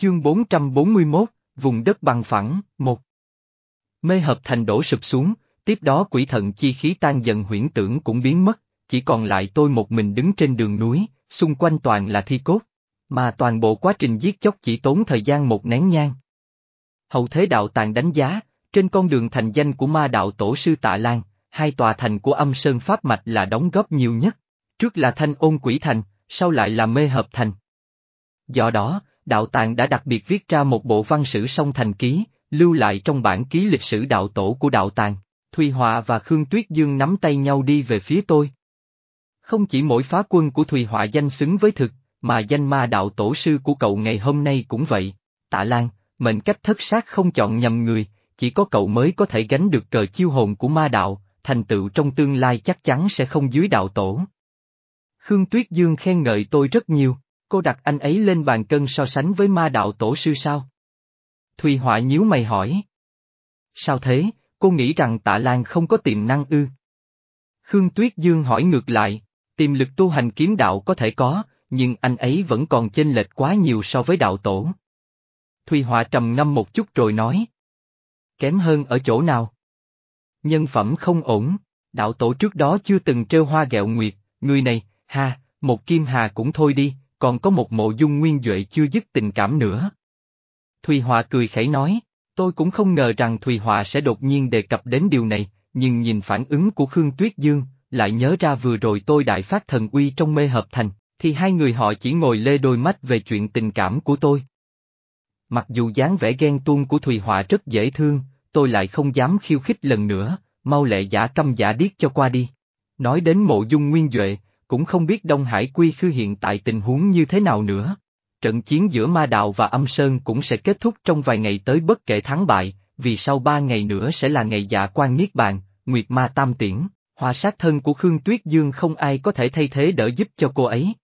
Chương 441, vùng đất bằng phẳng, một. Mê hợp thành đổ sụp xuống, tiếp đó quỷ thần chi khí tan dần huyễn tưởng cũng biến mất, chỉ còn lại tôi một mình đứng trên đường núi, xung quanh toàn là thi cốt. Mà toàn bộ quá trình giết chóc chỉ tốn thời gian một nén nhang. Hậu thế đạo tàng đánh giá, trên con đường thành danh của ma đạo tổ sư Tạ Lan, hai tòa thành của âm sơn Pháp Mạch là đóng góp nhiều nhất. Trước là thanh ôn quỷ thành, sau lại là mê hợp thành. Do đó, đạo tàng đã đặc biệt viết ra một bộ văn sử song thành ký, lưu lại trong bản ký lịch sử đạo tổ của đạo tàng. Thùy Hòa và Khương Tuyết Dương nắm tay nhau đi về phía tôi. Không chỉ mỗi phá quân của Thùy Họa danh xứng với thực, mà danh ma đạo tổ sư của cậu ngày hôm nay cũng vậy. Tạ Lan, mệnh cách thất sát không chọn nhầm người, chỉ có cậu mới có thể gánh được cờ chiêu hồn của ma đạo, thành tựu trong tương lai chắc chắn sẽ không dưới đạo tổ. Khương Tuyết Dương khen ngợi tôi rất nhiều, cô đặt anh ấy lên bàn cân so sánh với ma đạo tổ sư sao? Thùy Họa nhíu mày hỏi. Sao thế, cô nghĩ rằng tạ Lan không có tiềm năng ư? Khương Tuyết Dương hỏi ngược lại, tiềm lực tu hành kiếm đạo có thể có, nhưng anh ấy vẫn còn chênh lệch quá nhiều so với đạo tổ. Thùy Họa trầm ngâm một chút rồi nói. Kém hơn ở chỗ nào? Nhân phẩm không ổn, đạo tổ trước đó chưa từng trêu hoa gẹo nguyệt, người này, ha, một kim hà cũng thôi đi, còn có một mộ dung nguyên Duệ chưa dứt tình cảm nữa. Thùy Họa cười khẩy nói, tôi cũng không ngờ rằng Thùy Họa sẽ đột nhiên đề cập đến điều này, nhưng nhìn phản ứng của Khương Tuyết Dương, lại nhớ ra vừa rồi tôi đại phát thần uy trong mê hợp thành, thì hai người họ chỉ ngồi lê đôi mắt về chuyện tình cảm của tôi. Mặc dù dáng vẻ ghen tuông của Thùy Họa rất dễ thương, tôi lại không dám khiêu khích lần nữa, mau lẹ giả câm giả điếc cho qua đi. Nói đến mộ dung nguyên Duệ, cũng không biết Đông Hải Quy Khư hiện tại tình huống như thế nào nữa. Trận chiến giữa Ma Đạo và Âm Sơn cũng sẽ kết thúc trong vài ngày tới bất kể thắng bại, vì sau ba ngày nữa sẽ là ngày dạ quan Niết Bàn, Nguyệt Ma Tam Tiễn, hòa sát thân của Khương Tuyết Dương không ai có thể thay thế đỡ giúp cho cô ấy.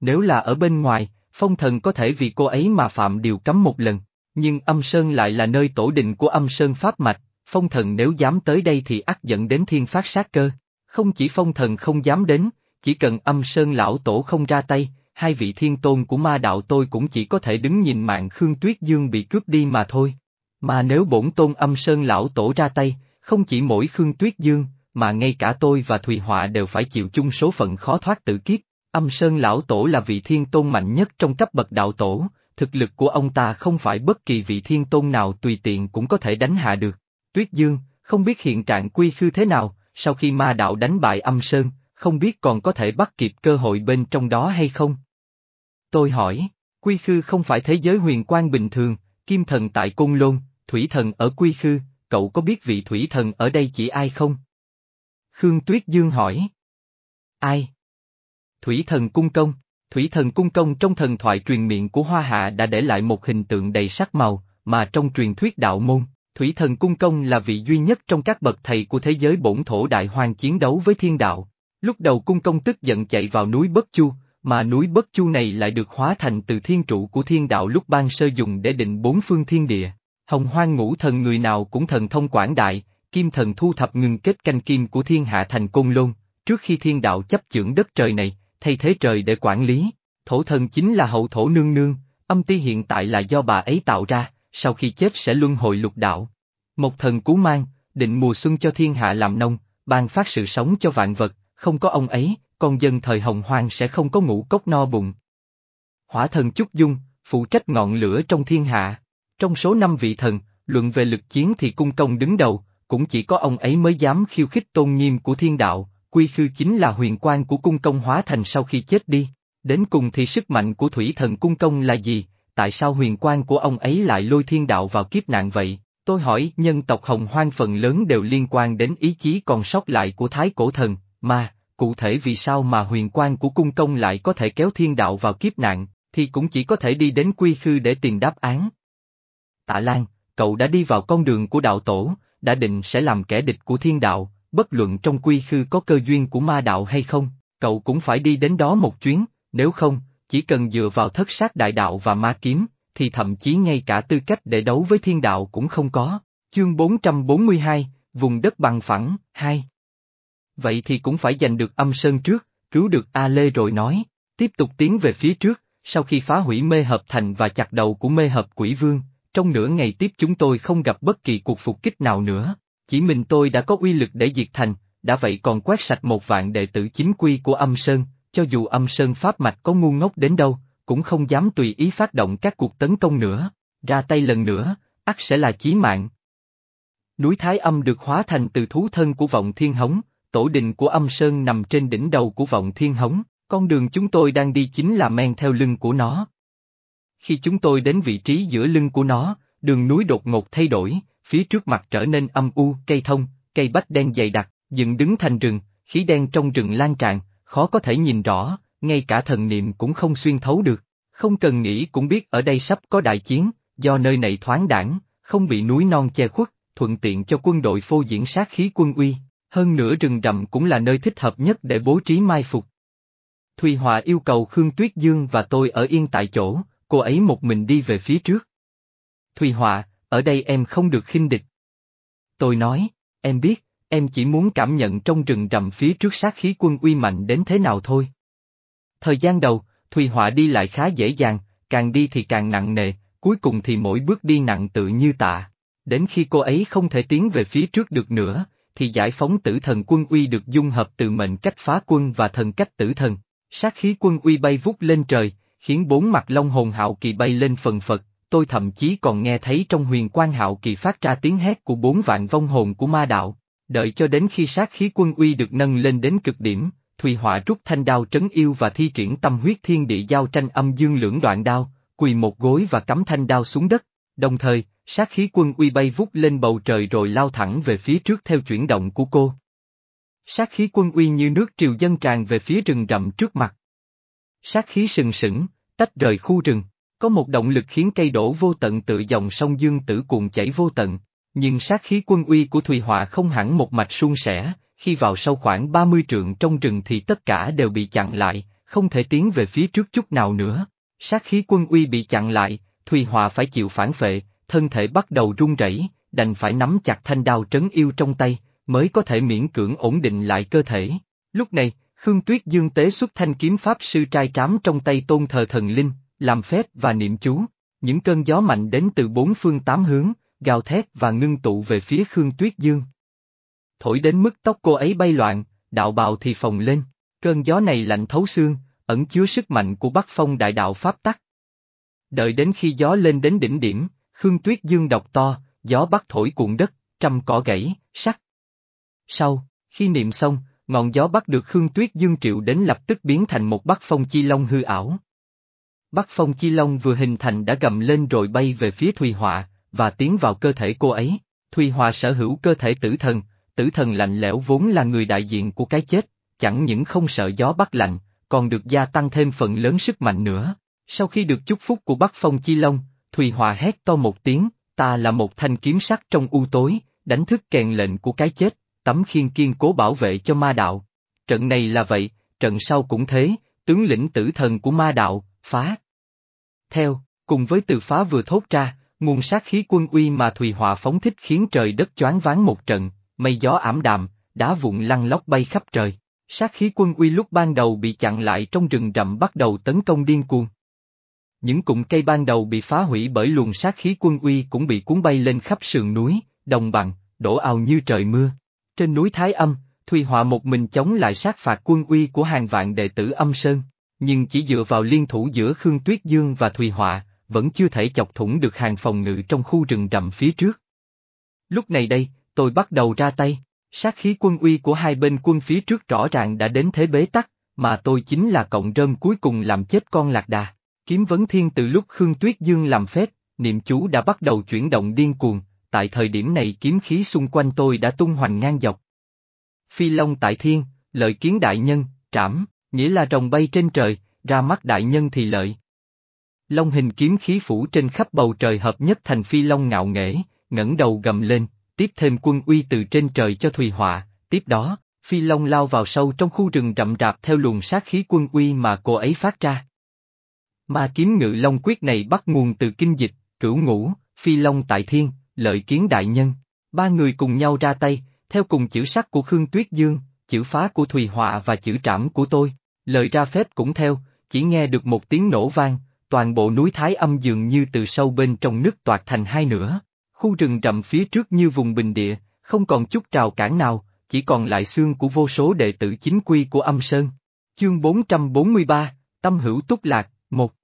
Nếu là ở bên ngoài, phong thần có thể vì cô ấy mà phạm điều cấm một lần, nhưng âm sơn lại là nơi tổ định của âm sơn pháp mạch, phong thần nếu dám tới đây thì ắt dẫn đến thiên phát sát cơ. Không chỉ phong thần không dám đến, chỉ cần âm sơn lão tổ không ra tay, hai vị thiên tôn của ma đạo tôi cũng chỉ có thể đứng nhìn mạng Khương Tuyết Dương bị cướp đi mà thôi. Mà nếu bổn tôn âm sơn lão tổ ra tay, không chỉ mỗi Khương Tuyết Dương, mà ngay cả tôi và Thùy Họa đều phải chịu chung số phận khó thoát tử kiếp. Âm Sơn Lão Tổ là vị thiên tôn mạnh nhất trong cấp bậc đạo tổ, thực lực của ông ta không phải bất kỳ vị thiên tôn nào tùy tiện cũng có thể đánh hạ được. Tuyết Dương, không biết hiện trạng quy khư thế nào, sau khi ma đạo đánh bại âm Sơn, không biết còn có thể bắt kịp cơ hội bên trong đó hay không? Tôi hỏi, quy khư không phải thế giới huyền quan bình thường, kim thần tại Côn Lôn, thủy thần ở quy khư, cậu có biết vị thủy thần ở đây chỉ ai không? Khương Tuyết Dương hỏi. Ai? Thủy thần cung công, Thủy thần cung công trong thần thoại truyền miệng của Hoa Hạ đã để lại một hình tượng đầy sắc màu, mà trong truyền thuyết đạo môn, Thủy thần cung công là vị duy nhất trong các bậc thầy của thế giới bổn thổ đại hoàng chiến đấu với thiên đạo. Lúc đầu cung công tức giận chạy vào núi Bất Chu, mà núi Bất Chu này lại được hóa thành từ thiên trụ của thiên đạo lúc ban sơ dùng để định bốn phương thiên địa. Hồng hoang ngũ thần người nào cũng thần thông quảng đại, kim thần thu thập ngừng kết canh kim của thiên hạ thành côn lôn, trước khi thiên đạo chấp chưởng đất trời này, thay thế trời để quản lý, thổ thần chính là hậu thổ nương nương, âm ti hiện tại là do bà ấy tạo ra, sau khi chết sẽ luân hồi lục đạo. Một thần cú mang, định mùa xuân cho thiên hạ làm nông, ban phát sự sống cho vạn vật, không có ông ấy, con dân thời hồng hoang sẽ không có ngũ cốc no bụng. Hỏa thần Chúc Dung, phụ trách ngọn lửa trong thiên hạ. Trong số năm vị thần, luận về lực chiến thì cung công đứng đầu, cũng chỉ có ông ấy mới dám khiêu khích tôn nghiêm của thiên đạo, quy khư chính là huyền quan của cung công hóa thành sau khi chết đi. Đến cùng thì sức mạnh của thủy thần cung công là gì, tại sao huyền quan của ông ấy lại lôi thiên đạo vào kiếp nạn vậy? Tôi hỏi nhân tộc hồng hoang phần lớn đều liên quan đến ý chí còn sót lại của thái cổ thần, mà, cụ thể vì sao mà huyền quan của cung công lại có thể kéo thiên đạo vào kiếp nạn, thì cũng chỉ có thể đi đến quy khư để tìm đáp án. Tạ Lan, cậu đã đi vào con đường của đạo tổ, đã định sẽ làm kẻ địch của thiên đạo, bất luận trong quy khư có cơ duyên của ma đạo hay không, cậu cũng phải đi đến đó một chuyến, nếu không, chỉ cần dựa vào thất sát đại đạo và ma kiếm, thì thậm chí ngay cả tư cách để đấu với thiên đạo cũng không có. Chương 442, Vùng đất bằng phẳng, 2 Vậy thì cũng phải giành được âm sơn trước, cứu được A Lê rồi nói, tiếp tục tiến về phía trước, sau khi phá hủy mê hợp thành và chặt đầu của mê hợp quỷ vương, trong nửa ngày tiếp chúng tôi không gặp bất kỳ cuộc phục kích nào nữa, chỉ mình tôi đã có uy lực để diệt thành, đã vậy còn quét sạch một vạn đệ tử chính quy của âm Sơn, cho dù âm Sơn Pháp Mạch có ngu ngốc đến đâu, cũng không dám tùy ý phát động các cuộc tấn công nữa, ra tay lần nữa, ắt sẽ là chí mạng. Núi Thái Âm được hóa thành từ thú thân của vọng thiên hống, tổ đình của âm Sơn nằm trên đỉnh đầu của vọng thiên hống, con đường chúng tôi đang đi chính là men theo lưng của nó. Khi chúng tôi đến vị trí giữa lưng của nó, đường núi đột ngột thay đổi, phía trước mặt trở nên âm u, cây thông, cây bách đen dày đặc, dựng đứng thành rừng, khí đen trong rừng lan tràn, khó có thể nhìn rõ, ngay cả thần niệm cũng không xuyên thấu được. Không cần nghĩ cũng biết ở đây sắp có đại chiến, do nơi này thoáng đảng, không bị núi non che khuất, thuận tiện cho quân đội phô diễn sát khí quân uy, hơn nữa rừng rậm cũng là nơi thích hợp nhất để bố trí mai phục. Thùy Hòa yêu cầu Khương Tuyết Dương và tôi ở yên tại chỗ, cô ấy một mình đi về phía trước. Thùy Hòa, ở đây em không được khinh địch. Tôi nói, em biết, em chỉ muốn cảm nhận trong rừng rậm phía trước sát khí quân uy mạnh đến thế nào thôi. Thời gian đầu, Thùy Họa đi lại khá dễ dàng, càng đi thì càng nặng nề, cuối cùng thì mỗi bước đi nặng tự như tạ. Đến khi cô ấy không thể tiến về phía trước được nữa, thì giải phóng tử thần quân uy được dung hợp từ mệnh cách phá quân và thần cách tử thần. Sát khí quân uy bay vút lên trời, khiến bốn mặt long hồn hạo kỳ bay lên phần phật, tôi thậm chí còn nghe thấy trong huyền quan hạo kỳ phát ra tiếng hét của bốn vạn vong hồn của ma đạo. Đợi cho đến khi sát khí quân uy được nâng lên đến cực điểm, Thùy Họa rút thanh đao trấn yêu và thi triển tâm huyết thiên địa giao tranh âm dương lưỡng đoạn đao, quỳ một gối và cắm thanh đao xuống đất, đồng thời, sát khí quân uy bay vút lên bầu trời rồi lao thẳng về phía trước theo chuyển động của cô. Sát khí quân uy như nước triều dân tràn về phía rừng rậm trước mặt. Sát khí sừng sững, tách rời khu rừng, có một động lực khiến cây đổ vô tận tự dòng sông dương tử cuộn chảy vô tận, nhưng sát khí quân uy của Thùy Họa không hẳn một mạch suôn sẻ, khi vào sâu khoảng 30 trượng trong rừng thì tất cả đều bị chặn lại, không thể tiến về phía trước chút nào nữa. Sát khí quân uy bị chặn lại, Thùy Họa phải chịu phản phệ, thân thể bắt đầu run rẩy, đành phải nắm chặt thanh đao trấn yêu trong tay, mới có thể miễn cưỡng ổn định lại cơ thể. Lúc này, Khương Tuyết Dương tế xuất thanh kiếm pháp sư trai trám trong tay tôn thờ thần linh, làm phép và niệm chú. Những cơn gió mạnh đến từ bốn phương tám hướng, gào thét và ngưng tụ về phía Khương Tuyết Dương. Thổi đến mức tóc cô ấy bay loạn, đạo bào thì phồng lên, cơn gió này lạnh thấu xương, ẩn chứa sức mạnh của Bắc Phong đại đạo Pháp tắc. Đợi đến khi gió lên đến đỉnh điểm, Khương Tuyết Dương đọc to, gió bắc thổi cuộn đất, trăm cỏ gãy, sắc. Sau, khi niệm xong, ngọn gió bắc được Khương Tuyết Dương triệu đến lập tức biến thành một bắc phong chi long hư ảo. Bắc phong chi long vừa hình thành đã gầm lên rồi bay về phía Thùy Họa, và tiến vào cơ thể cô ấy. Thùy Họa sở hữu cơ thể tử thần, tử thần lạnh lẽo vốn là người đại diện của cái chết, chẳng những không sợ gió bắc lạnh, còn được gia tăng thêm phần lớn sức mạnh nữa. Sau khi được chúc phúc của Bắc Phong Chi Long, Thùy Hòa hét to một tiếng, ta là một thanh kiếm sắc trong u tối, đánh thức kèn lệnh của cái chết, tấm khiên kiên cố bảo vệ cho ma đạo. Trận này là vậy, trận sau cũng thế, tướng lĩnh tử thần của ma đạo, phá. Theo, cùng với từ phá vừa thốt ra, nguồn sát khí quân uy mà Thùy Hòa phóng thích khiến trời đất choáng váng một trận, mây gió ảm đạm, đá vụn lăn lóc bay khắp trời. Sát khí quân uy lúc ban đầu bị chặn lại trong rừng rậm bắt đầu tấn công điên cuồng. Những cụm cây ban đầu bị phá hủy bởi luồng sát khí quân uy cũng bị cuốn bay lên khắp sườn núi, đồng bằng, đổ ào như trời mưa. Trên núi Thái Âm, Thùy Họa một mình chống lại sát phạt quân uy của hàng vạn đệ tử âm sơn, nhưng chỉ dựa vào liên thủ giữa Khương Tuyết Dương và Thùy Họa, vẫn chưa thể chọc thủng được hàng phòng ngự trong khu rừng rậm phía trước. Lúc này đây, tôi bắt đầu ra tay, sát khí quân uy của hai bên quân phía trước rõ ràng đã đến thế bế tắc, mà tôi chính là cộng rơm cuối cùng làm chết con lạc đà. Kiếm vấn thiên từ lúc Khương Tuyết Dương làm phép, niệm chú đã bắt đầu chuyển động điên cuồng, tại thời điểm này kiếm khí xung quanh tôi đã tung hoành ngang dọc. Phi Long tại thiên, lợi kiến đại nhân, trảm, nghĩa là rồng bay trên trời, ra mắt đại nhân thì lợi. Long hình kiếm khí phủ trên khắp bầu trời hợp nhất thành phi long ngạo nghễ, ngẩng đầu gầm lên, tiếp thêm quân uy từ trên trời cho Thùy Họa, tiếp đó, Phi Long lao vào sâu trong khu rừng rậm rạp theo luồng sát khí quân uy mà cô ấy phát ra. Ma kiếm ngự Long quyết này bắt nguồn từ kinh dịch, cửu ngũ, Phi Long tại thiên, lợi kiến đại nhân. Ba người cùng nhau ra tay, theo cùng chữ sắc của Khương Tuyết Dương, chữ phá của Thùy Họa và chữ trảm của tôi. Lời ra phép cũng theo, chỉ nghe được một tiếng nổ vang, toàn bộ núi Thái Âm dường như từ sâu bên trong nước toạt thành hai nửa. Khu rừng rậm phía trước như vùng bình địa, không còn chút trào cản nào, chỉ còn lại xương của vô số đệ tử chính quy của âm sơn. Chương 443, Tâm hữu túc lạc, một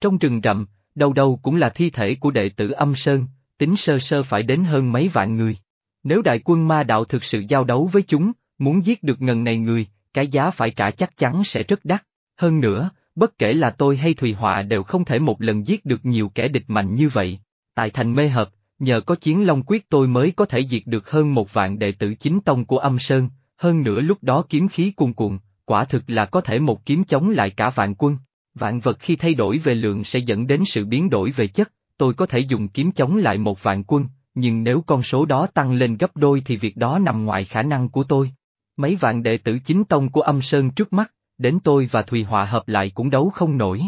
trong rừng rậm, đầu đầu cũng là thi thể của đệ tử âm sơn, tính sơ sơ phải đến hơn mấy vạn người. Nếu đại quân ma đạo thực sự giao đấu với chúng, muốn giết được ngần này người, cái giá phải trả chắc chắn sẽ rất đắt. Hơn nữa, bất kể là tôi hay Thùy Họa đều không thể một lần giết được nhiều kẻ địch mạnh như vậy. Tại thành mê hợp, nhờ có chiến long quyết tôi mới có thể diệt được hơn một vạn đệ tử chính tông của âm sơn, hơn nữa lúc đó kiếm khí cuồn cuộn, quả thực là có thể một kiếm chống lại cả vạn quân. Vạn vật khi thay đổi về lượng sẽ dẫn đến sự biến đổi về chất, tôi có thể dùng kiếm chống lại một vạn quân, nhưng nếu con số đó tăng lên gấp đôi thì việc đó nằm ngoài khả năng của tôi. Mấy vạn đệ tử chính tông của âm sơn trước mắt, đến tôi và Thùy Họa hợp lại cũng đấu không nổi.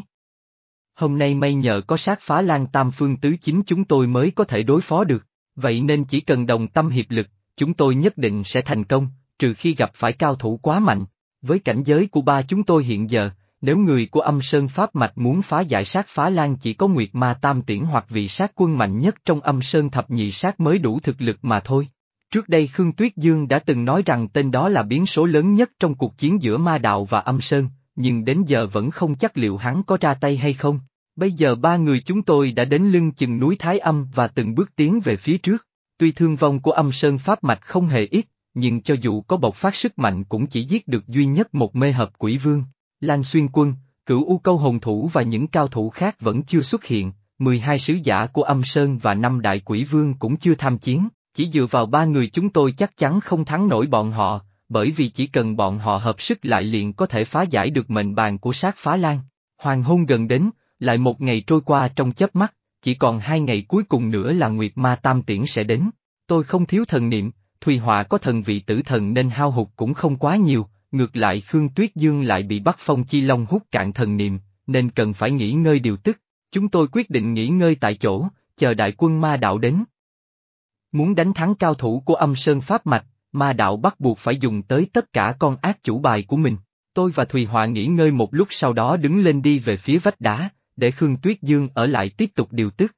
Hôm nay may nhờ có sát phá lan tam phương tứ chính chúng tôi mới có thể đối phó được, vậy nên chỉ cần đồng tâm hiệp lực, chúng tôi nhất định sẽ thành công, trừ khi gặp phải cao thủ quá mạnh. Với cảnh giới của ba chúng tôi hiện giờ, nếu người của âm sơn Pháp Mạch muốn phá giải sát phá lan chỉ có Nguyệt Ma Tam Tiễn hoặc vị sát quân mạnh nhất trong âm sơn thập nhị sát mới đủ thực lực mà thôi. Trước đây Khương Tuyết Dương đã từng nói rằng tên đó là biến số lớn nhất trong cuộc chiến giữa ma đạo và âm sơn, nhưng đến giờ vẫn không chắc liệu hắn có ra tay hay không. Bây giờ ba người chúng tôi đã đến lưng chừng núi Thái Âm và từng bước tiến về phía trước. Tuy thương vong của âm sơn Pháp Mạch không hề ít, nhưng cho dù có bộc phát sức mạnh cũng chỉ giết được duy nhất một mê hợp quỷ vương. Lan Xuyên Quân, cửu U Câu Hồn Thủ và những cao thủ khác vẫn chưa xuất hiện, 12 sứ giả của âm sơn và năm đại quỷ vương cũng chưa tham chiến. Chỉ dựa vào ba người chúng tôi chắc chắn không thắng nổi bọn họ, bởi vì chỉ cần bọn họ hợp sức lại liền có thể phá giải được mệnh bàn của sát phá lan. Hoàng hôn gần đến, lại một ngày trôi qua trong chớp mắt, chỉ còn hai ngày cuối cùng nữa là Nguyệt Ma Tam Tiễn sẽ đến. Tôi không thiếu thần niệm, Thùy Họa có thần vị tử thần nên hao hụt cũng không quá nhiều, ngược lại Khương Tuyết Dương lại bị Bắc phong chi long hút cạn thần niệm, nên cần phải nghỉ ngơi điều tức. Chúng tôi quyết định nghỉ ngơi tại chỗ, chờ đại quân ma đạo đến. Muốn đánh thắng cao thủ của âm sơn pháp mạch, ma đạo bắt buộc phải dùng tới tất cả con ác chủ bài của mình. Tôi và Thùy Họa nghỉ ngơi một lúc sau đó đứng lên đi về phía vách đá, để Khương Tuyết Dương ở lại tiếp tục điều tức.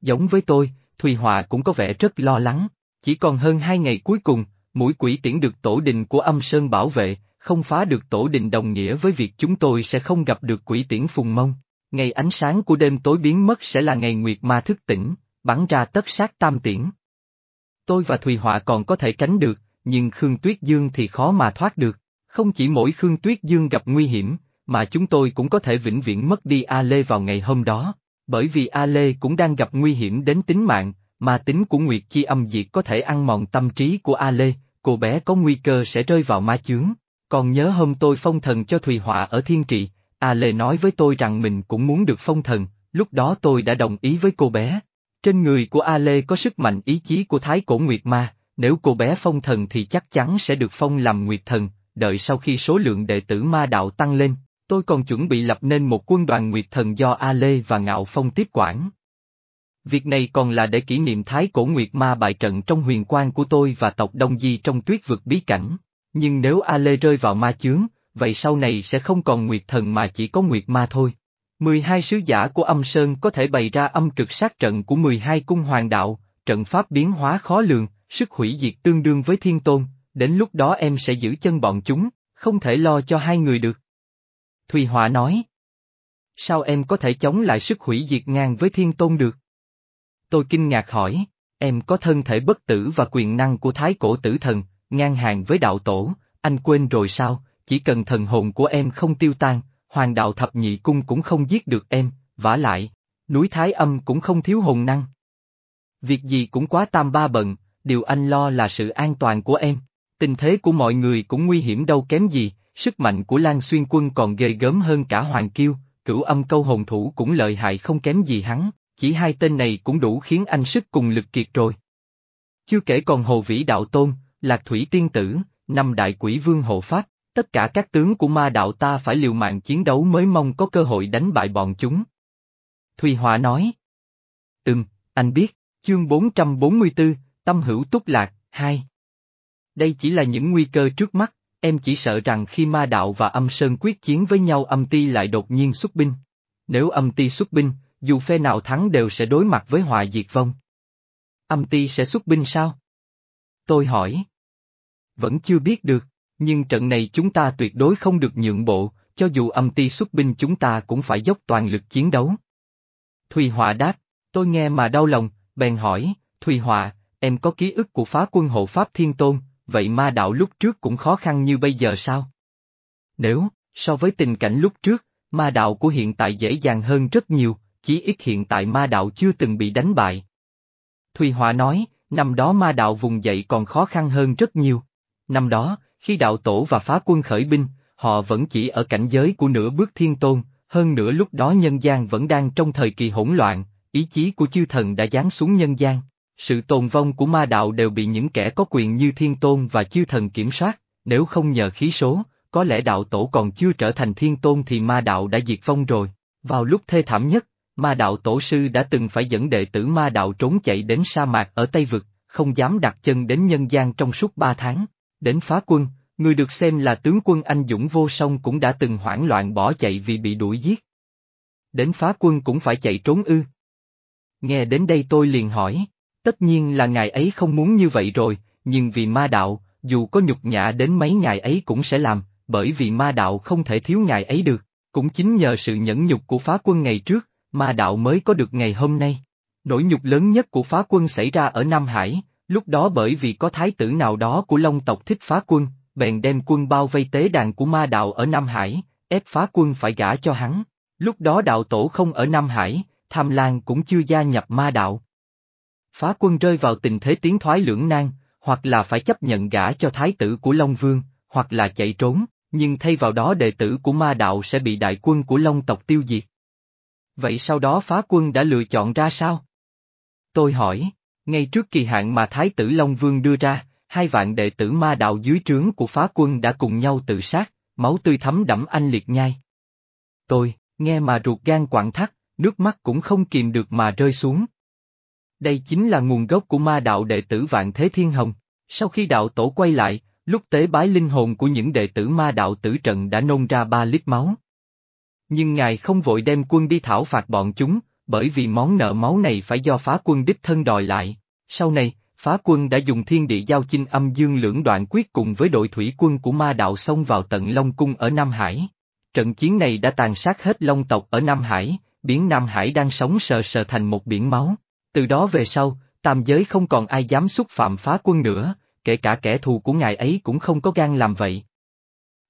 Giống với tôi, Thùy Họa cũng có vẻ rất lo lắng, chỉ còn hơn hai ngày cuối cùng, mũi quỷ tiễn được tổ đình của âm sơn bảo vệ, không phá được tổ đình đồng nghĩa với việc chúng tôi sẽ không gặp được quỷ tiễn phùng mông. Ngày ánh sáng của đêm tối biến mất sẽ là ngày nguyệt ma thức tỉnh, bắn ra tất sát tam tiễn. Tôi và Thùy Họa còn có thể tránh được, nhưng Khương Tuyết Dương thì khó mà thoát được. Không chỉ mỗi Khương Tuyết Dương gặp nguy hiểm, mà chúng tôi cũng có thể vĩnh viễn mất đi A Lê vào ngày hôm đó, bởi vì A Lê cũng đang gặp nguy hiểm đến tính mạng, mà tính của Nguyệt Chi âm diệt có thể ăn mòn tâm trí của A Lê, cô bé có nguy cơ sẽ rơi vào ma chướng. Còn nhớ hôm tôi phong thần cho Thùy Họa ở Thiên Trị, A Lê nói với tôi rằng mình cũng muốn được phong thần, lúc đó tôi đã đồng ý với cô bé. Trên người của A Lê có sức mạnh ý chí của Thái Cổ Nguyệt Ma, nếu cô bé phong thần thì chắc chắn sẽ được phong làm Nguyệt Thần, đợi sau khi số lượng đệ tử ma đạo tăng lên, tôi còn chuẩn bị lập nên một quân đoàn Nguyệt Thần do A Lê và Ngạo Phong tiếp quản. Việc này còn là để kỷ niệm Thái Cổ Nguyệt Ma bại trận trong huyền quan của tôi và tộc Đông Di trong tuyết vực bí cảnh. Nhưng nếu A Lê rơi vào ma chướng, vậy sau này sẽ không còn Nguyệt Thần mà chỉ có Nguyệt Ma thôi. 12 sứ giả của âm Sơn có thể bày ra âm cực sát trận của 12 cung hoàng đạo, trận pháp biến hóa khó lường, sức hủy diệt tương đương với thiên tôn, đến lúc đó em sẽ giữ chân bọn chúng, không thể lo cho hai người được. Thùy Họa nói. Sao em có thể chống lại sức hủy diệt ngang với thiên tôn được? Tôi kinh ngạc hỏi, em có thân thể bất tử và quyền năng của thái cổ tử thần, ngang hàng với đạo tổ, anh quên rồi sao, chỉ cần thần hồn của em không tiêu tan, hoàng đạo thập nhị cung cũng không giết được em, vả lại, núi Thái Âm cũng không thiếu hồn năng. Việc gì cũng quá tam ba bận, điều anh lo là sự an toàn của em. Tình thế của mọi người cũng nguy hiểm đâu kém gì, sức mạnh của Lan Xuyên quân còn ghê gớm hơn cả Hoàng Kiêu, cửu âm câu hồn thủ cũng lợi hại không kém gì hắn, chỉ hai tên này cũng đủ khiến anh sức cùng lực kiệt rồi. Chưa kể còn Hồ Vĩ Đạo Tôn, Lạc Thủy Tiên Tử, năm đại quỷ vương hộ pháp, tất cả các tướng của ma đạo ta phải liều mạng chiến đấu mới mong có cơ hội đánh bại bọn chúng. Thùy Họa nói. Ừm, anh biết, chương 444, Tâm hữu túc lạc, 2. Đây chỉ là những nguy cơ trước mắt, em chỉ sợ rằng khi ma đạo và âm sơn quyết chiến với nhau âm ti lại đột nhiên xuất binh. Nếu âm ti xuất binh, dù phe nào thắng đều sẽ đối mặt với họa diệt vong. Âm ti sẽ xuất binh sao? Tôi hỏi. Vẫn chưa biết được, nhưng trận này chúng ta tuyệt đối không được nhượng bộ, cho dù âm ti xuất binh chúng ta cũng phải dốc toàn lực chiến đấu. Thùy Họa đáp, tôi nghe mà đau lòng, bèn hỏi, Thùy Họa, em có ký ức của phá quân hộ Pháp Thiên Tôn, vậy ma đạo lúc trước cũng khó khăn như bây giờ sao? Nếu, so với tình cảnh lúc trước, ma đạo của hiện tại dễ dàng hơn rất nhiều, chí ít hiện tại ma đạo chưa từng bị đánh bại. Thùy Họa nói, năm đó ma đạo vùng dậy còn khó khăn hơn rất nhiều. Năm đó, khi đạo tổ và phá quân khởi binh, họ vẫn chỉ ở cảnh giới của nửa bước thiên tôn, hơn nữa lúc đó nhân gian vẫn đang trong thời kỳ hỗn loạn, ý chí của chư thần đã giáng xuống nhân gian. Sự tồn vong của ma đạo đều bị những kẻ có quyền như thiên tôn và chư thần kiểm soát, nếu không nhờ khí số, có lẽ đạo tổ còn chưa trở thành thiên tôn thì ma đạo đã diệt vong rồi. Vào lúc thê thảm nhất, ma đạo tổ sư đã từng phải dẫn đệ tử ma đạo trốn chạy đến sa mạc ở Tây Vực, không dám đặt chân đến nhân gian trong suốt ba tháng. Đến phá quân, người được xem là tướng quân anh dũng vô song cũng đã từng hoảng loạn bỏ chạy vì bị đuổi giết. Đến phá quân cũng phải chạy trốn ư. Nghe đến đây tôi liền hỏi, tất nhiên là ngài ấy không muốn như vậy rồi, nhưng vì ma đạo, dù có nhục nhã đến mấy ngài ấy cũng sẽ làm, bởi vì ma đạo không thể thiếu ngài ấy được, cũng chính nhờ sự nhẫn nhục của phá quân ngày trước, ma đạo mới có được ngày hôm nay. Nỗi nhục lớn nhất của phá quân xảy ra ở Nam Hải, lúc đó bởi vì có thái tử nào đó của Long tộc thích phá quân, bèn đem quân bao vây tế đàn của ma đạo ở Nam Hải, ép phá quân phải gả cho hắn. Lúc đó đạo tổ không ở Nam Hải, Tham Lan cũng chưa gia nhập ma đạo. Phá quân rơi vào tình thế tiến thoái lưỡng nan, hoặc là phải chấp nhận gả cho thái tử của Long Vương, hoặc là chạy trốn, nhưng thay vào đó đệ tử của ma đạo sẽ bị đại quân của Long tộc tiêu diệt. Vậy sau đó phá quân đã lựa chọn ra sao? Tôi hỏi, ngay trước kỳ hạn mà Thái tử Long Vương đưa ra, hai vạn đệ tử ma đạo dưới trướng của phá quân đã cùng nhau tự sát, máu tươi thấm đẫm anh liệt nhai. Tôi, nghe mà ruột gan quặn thắt, nước mắt cũng không kìm được mà rơi xuống. Đây chính là nguồn gốc của ma đạo đệ tử Vạn Thế Thiên Hồng. Sau khi đạo tổ quay lại, lúc tế bái linh hồn của những đệ tử ma đạo tử trận đã nôn ra ba lít máu. Nhưng ngài không vội đem quân đi thảo phạt bọn chúng, bởi vì món nợ máu này phải do phá quân đích thân đòi lại. Sau này, phá quân đã dùng thiên địa giao chinh âm dương lưỡng đoạn quyết cùng với đội thủy quân của ma đạo xông vào tận Long Cung ở Nam Hải. Trận chiến này đã tàn sát hết Long tộc ở Nam Hải, biến Nam Hải đang sống sờ sờ thành một biển máu. Từ đó về sau, tam giới không còn ai dám xúc phạm phá quân nữa, kể cả kẻ thù của ngài ấy cũng không có gan làm vậy.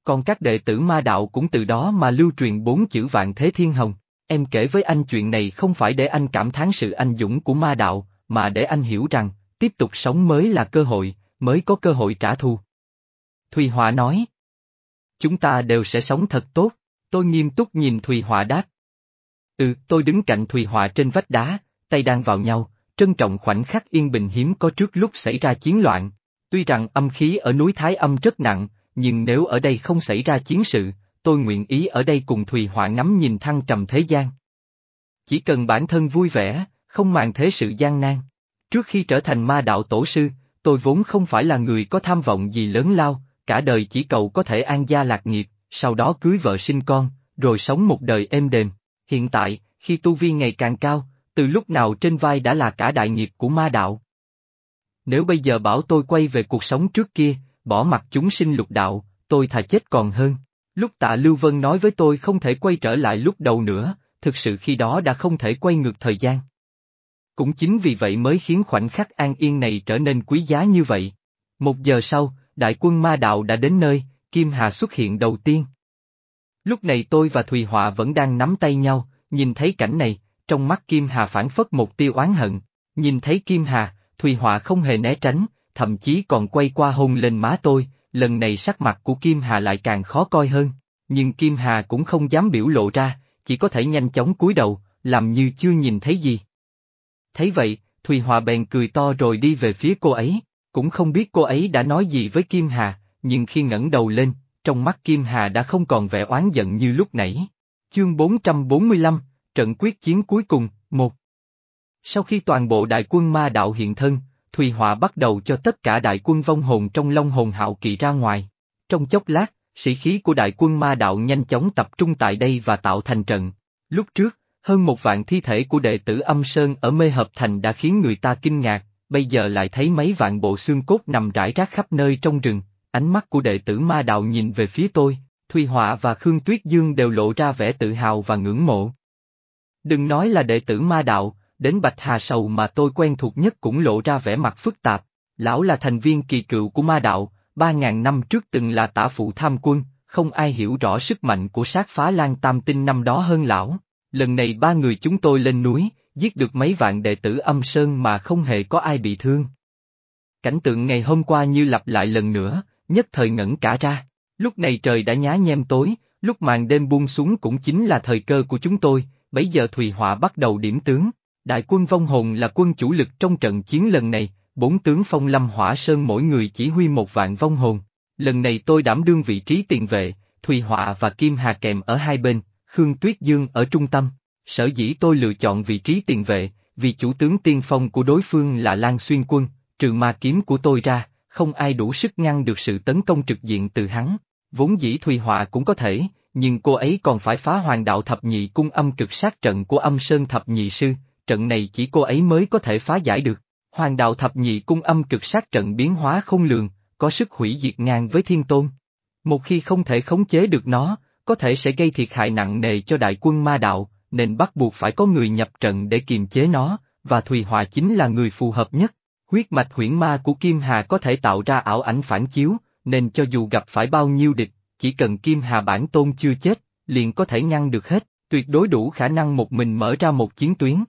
Còn các đệ tử ma đạo cũng từ đó mà lưu truyền bốn chữ vạn thế thiên hồng. Em kể với anh chuyện này không phải để anh cảm thán sự anh dũng của ma đạo, mà để anh hiểu rằng, tiếp tục sống mới là cơ hội, mới có cơ hội trả thù. Thùy Họa nói. Chúng ta đều sẽ sống thật tốt, tôi nghiêm túc nhìn Thùy Họa đáp. Ừ, tôi đứng cạnh Thùy Họa trên vách đá, tay đang vào nhau, trân trọng khoảnh khắc yên bình hiếm có trước lúc xảy ra chiến loạn. Tuy rằng âm khí ở núi Thái Âm rất nặng, nhưng nếu ở đây không xảy ra chiến sự, tôi nguyện ý ở đây cùng Thùy Họa ngắm nhìn thăng trầm thế gian. Chỉ cần bản thân vui vẻ, không màng thế sự gian nan. Trước khi trở thành ma đạo tổ sư, tôi vốn không phải là người có tham vọng gì lớn lao, cả đời chỉ cầu có thể an gia lạc nghiệp, sau đó cưới vợ sinh con, rồi sống một đời êm đềm. Hiện tại, khi tu vi ngày càng cao, từ lúc nào trên vai đã là cả đại nghiệp của ma đạo. Nếu bây giờ bảo tôi quay về cuộc sống trước kia, bỏ mặt chúng sinh lục đạo, tôi thà chết còn hơn. Lúc tạ Lưu Vân nói với tôi không thể quay trở lại lúc đầu nữa, thực sự khi đó đã không thể quay ngược thời gian. Cũng chính vì vậy mới khiến khoảnh khắc an yên này trở nên quý giá như vậy. Một giờ sau, đại quân ma đạo đã đến nơi, Kim Hà xuất hiện đầu tiên. Lúc này tôi và Thùy Họa vẫn đang nắm tay nhau, nhìn thấy cảnh này, trong mắt Kim Hà phản phất một tia oán hận. Nhìn thấy Kim Hà, Thùy Họa không hề né tránh, thậm chí còn quay qua hôn lên má tôi, lần này sắc mặt của Kim Hà lại càng khó coi hơn. Nhưng Kim Hà cũng không dám biểu lộ ra, chỉ có thể nhanh chóng cúi đầu, làm như chưa nhìn thấy gì. Thấy vậy, Thùy Hòa bèn cười to rồi đi về phía cô ấy, cũng không biết cô ấy đã nói gì với Kim Hà, nhưng khi ngẩng đầu lên, trong mắt Kim Hà đã không còn vẻ oán giận như lúc nãy. Chương 445, Trận quyết chiến cuối cùng, một. Sau khi toàn bộ đại quân ma đạo hiện thân, Thùy Họa bắt đầu cho tất cả đại quân vong hồn trong Long Hồn Hạo Kỵ ra ngoài. Trong chốc lát, sĩ khí của đại quân ma đạo nhanh chóng tập trung tại đây và tạo thành trận. Lúc trước, hơn một vạn thi thể của đệ tử âm sơn ở mê hợp thành đã khiến người ta kinh ngạc, bây giờ lại thấy mấy vạn bộ xương cốt nằm rải rác khắp nơi trong rừng, ánh mắt của đệ tử ma đạo nhìn về phía tôi, Thùy Họa và Khương Tuyết Dương đều lộ ra vẻ tự hào và ngưỡng mộ. Đừng nói là đệ tử ma đạo, đến Bạch Hà Sầu mà tôi quen thuộc nhất cũng lộ ra vẻ mặt phức tạp. Lão là thành viên kỳ cựu của ma đạo, ba ngàn năm trước từng là tả phụ tham quân, không ai hiểu rõ sức mạnh của sát phá lan tam tinh năm đó hơn lão. Lần này ba người chúng tôi lên núi, giết được mấy vạn đệ tử âm sơn mà không hề có ai bị thương. Cảnh tượng ngày hôm qua như lặp lại lần nữa, nhất thời ngẩn cả ra. Lúc này trời đã nhá nhem tối, lúc màn đêm buông xuống cũng chính là thời cơ của chúng tôi, bấy giờ Thùy Họa bắt đầu điểm tướng. Đại quân vong hồn là quân chủ lực trong trận chiến lần này, bốn tướng phong lâm hỏa sơn mỗi người chỉ huy một vạn vong hồn. Lần này tôi đảm đương vị trí tiền vệ, Thùy Họa và Kim Hà kèm ở hai bên, Khương Tuyết Dương ở trung tâm. Sở dĩ tôi lựa chọn vị trí tiền vệ, vì chủ tướng tiên phong của đối phương là Lan Xuyên Quân, trừ ma kiếm của tôi ra, không ai đủ sức ngăn được sự tấn công trực diện từ hắn. Vốn dĩ Thùy Họa cũng có thể, nhưng cô ấy còn phải phá hoàng đạo thập nhị cung âm cực sát trận của âm sơn thập nhị sư, trận này chỉ cô ấy mới có thể phá giải được. Hoàng đạo thập nhị cung âm cực sát trận biến hóa không lường, có sức hủy diệt ngang với thiên tôn. Một khi không thể khống chế được nó, có thể sẽ gây thiệt hại nặng nề cho đại quân ma đạo, nên bắt buộc phải có người nhập trận để kiềm chế nó, và Thùy Hòa chính là người phù hợp nhất. Huyết mạch huyễn ma của Kim Hà có thể tạo ra ảo ảnh phản chiếu, nên cho dù gặp phải bao nhiêu địch, chỉ cần Kim Hà bản tôn chưa chết, liền có thể ngăn được hết, tuyệt đối đủ khả năng một mình mở ra một chiến tuyến.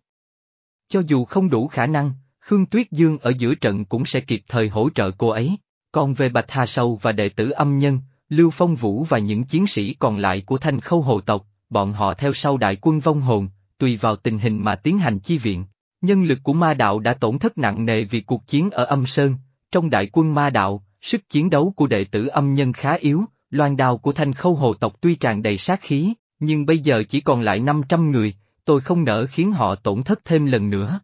Cho dù không đủ khả năng, Khương Tuyết Dương ở giữa trận cũng sẽ kịp thời hỗ trợ cô ấy. Còn về Bạch Hà Sâu và đệ tử âm nhân, Lưu Phong Vũ và những chiến sĩ còn lại của thanh khâu hồ tộc, bọn họ theo sau đại quân vong hồn, tùy vào tình hình mà tiến hành chi viện. Nhân lực của ma đạo đã tổn thất nặng nề vì cuộc chiến ở âm sơn, trong đại quân ma đạo, sức chiến đấu của đệ tử âm nhân khá yếu, loan Đào của thanh khâu hồ tộc tuy tràn đầy sát khí, nhưng bây giờ chỉ còn lại 500 người, tôi không nỡ khiến họ tổn thất thêm lần nữa.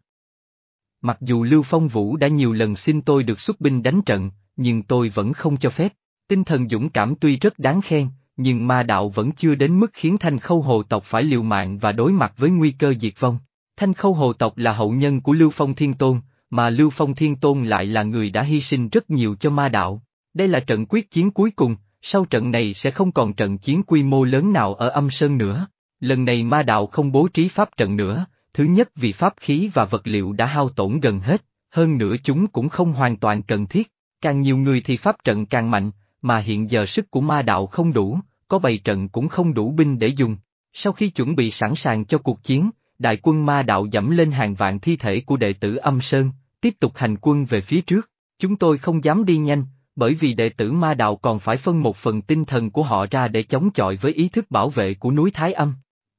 Mặc dù Lưu Phong Vũ đã nhiều lần xin tôi được xuất binh đánh trận, nhưng tôi vẫn không cho phép. Tinh thần dũng cảm tuy rất đáng khen, nhưng ma đạo vẫn chưa đến mức khiến thanh khâu hồ tộc phải liều mạng và đối mặt với nguy cơ diệt vong. Thanh khâu hồ tộc là hậu nhân của Lưu Phong Thiên Tôn, mà Lưu Phong Thiên Tôn lại là người đã hy sinh rất nhiều cho ma đạo. Đây là trận quyết chiến cuối cùng, sau trận này sẽ không còn trận chiến quy mô lớn nào ở âm sơn nữa. Lần này ma đạo không bố trí pháp trận nữa, thứ nhất vì pháp khí và vật liệu đã hao tổn gần hết, hơn nữa chúng cũng không hoàn toàn cần thiết, càng nhiều người thì pháp trận càng mạnh, mà hiện giờ sức của ma đạo không đủ, có bày trận cũng không đủ binh để dùng. Sau khi chuẩn bị sẵn sàng cho cuộc chiến, đại quân ma đạo dẫm lên hàng vạn thi thể của đệ tử âm sơn, tiếp tục hành quân về phía trước. Chúng tôi không dám đi nhanh, bởi vì đệ tử ma đạo còn phải phân một phần tinh thần của họ ra để chống chọi với ý thức bảo vệ của núi Thái Âm.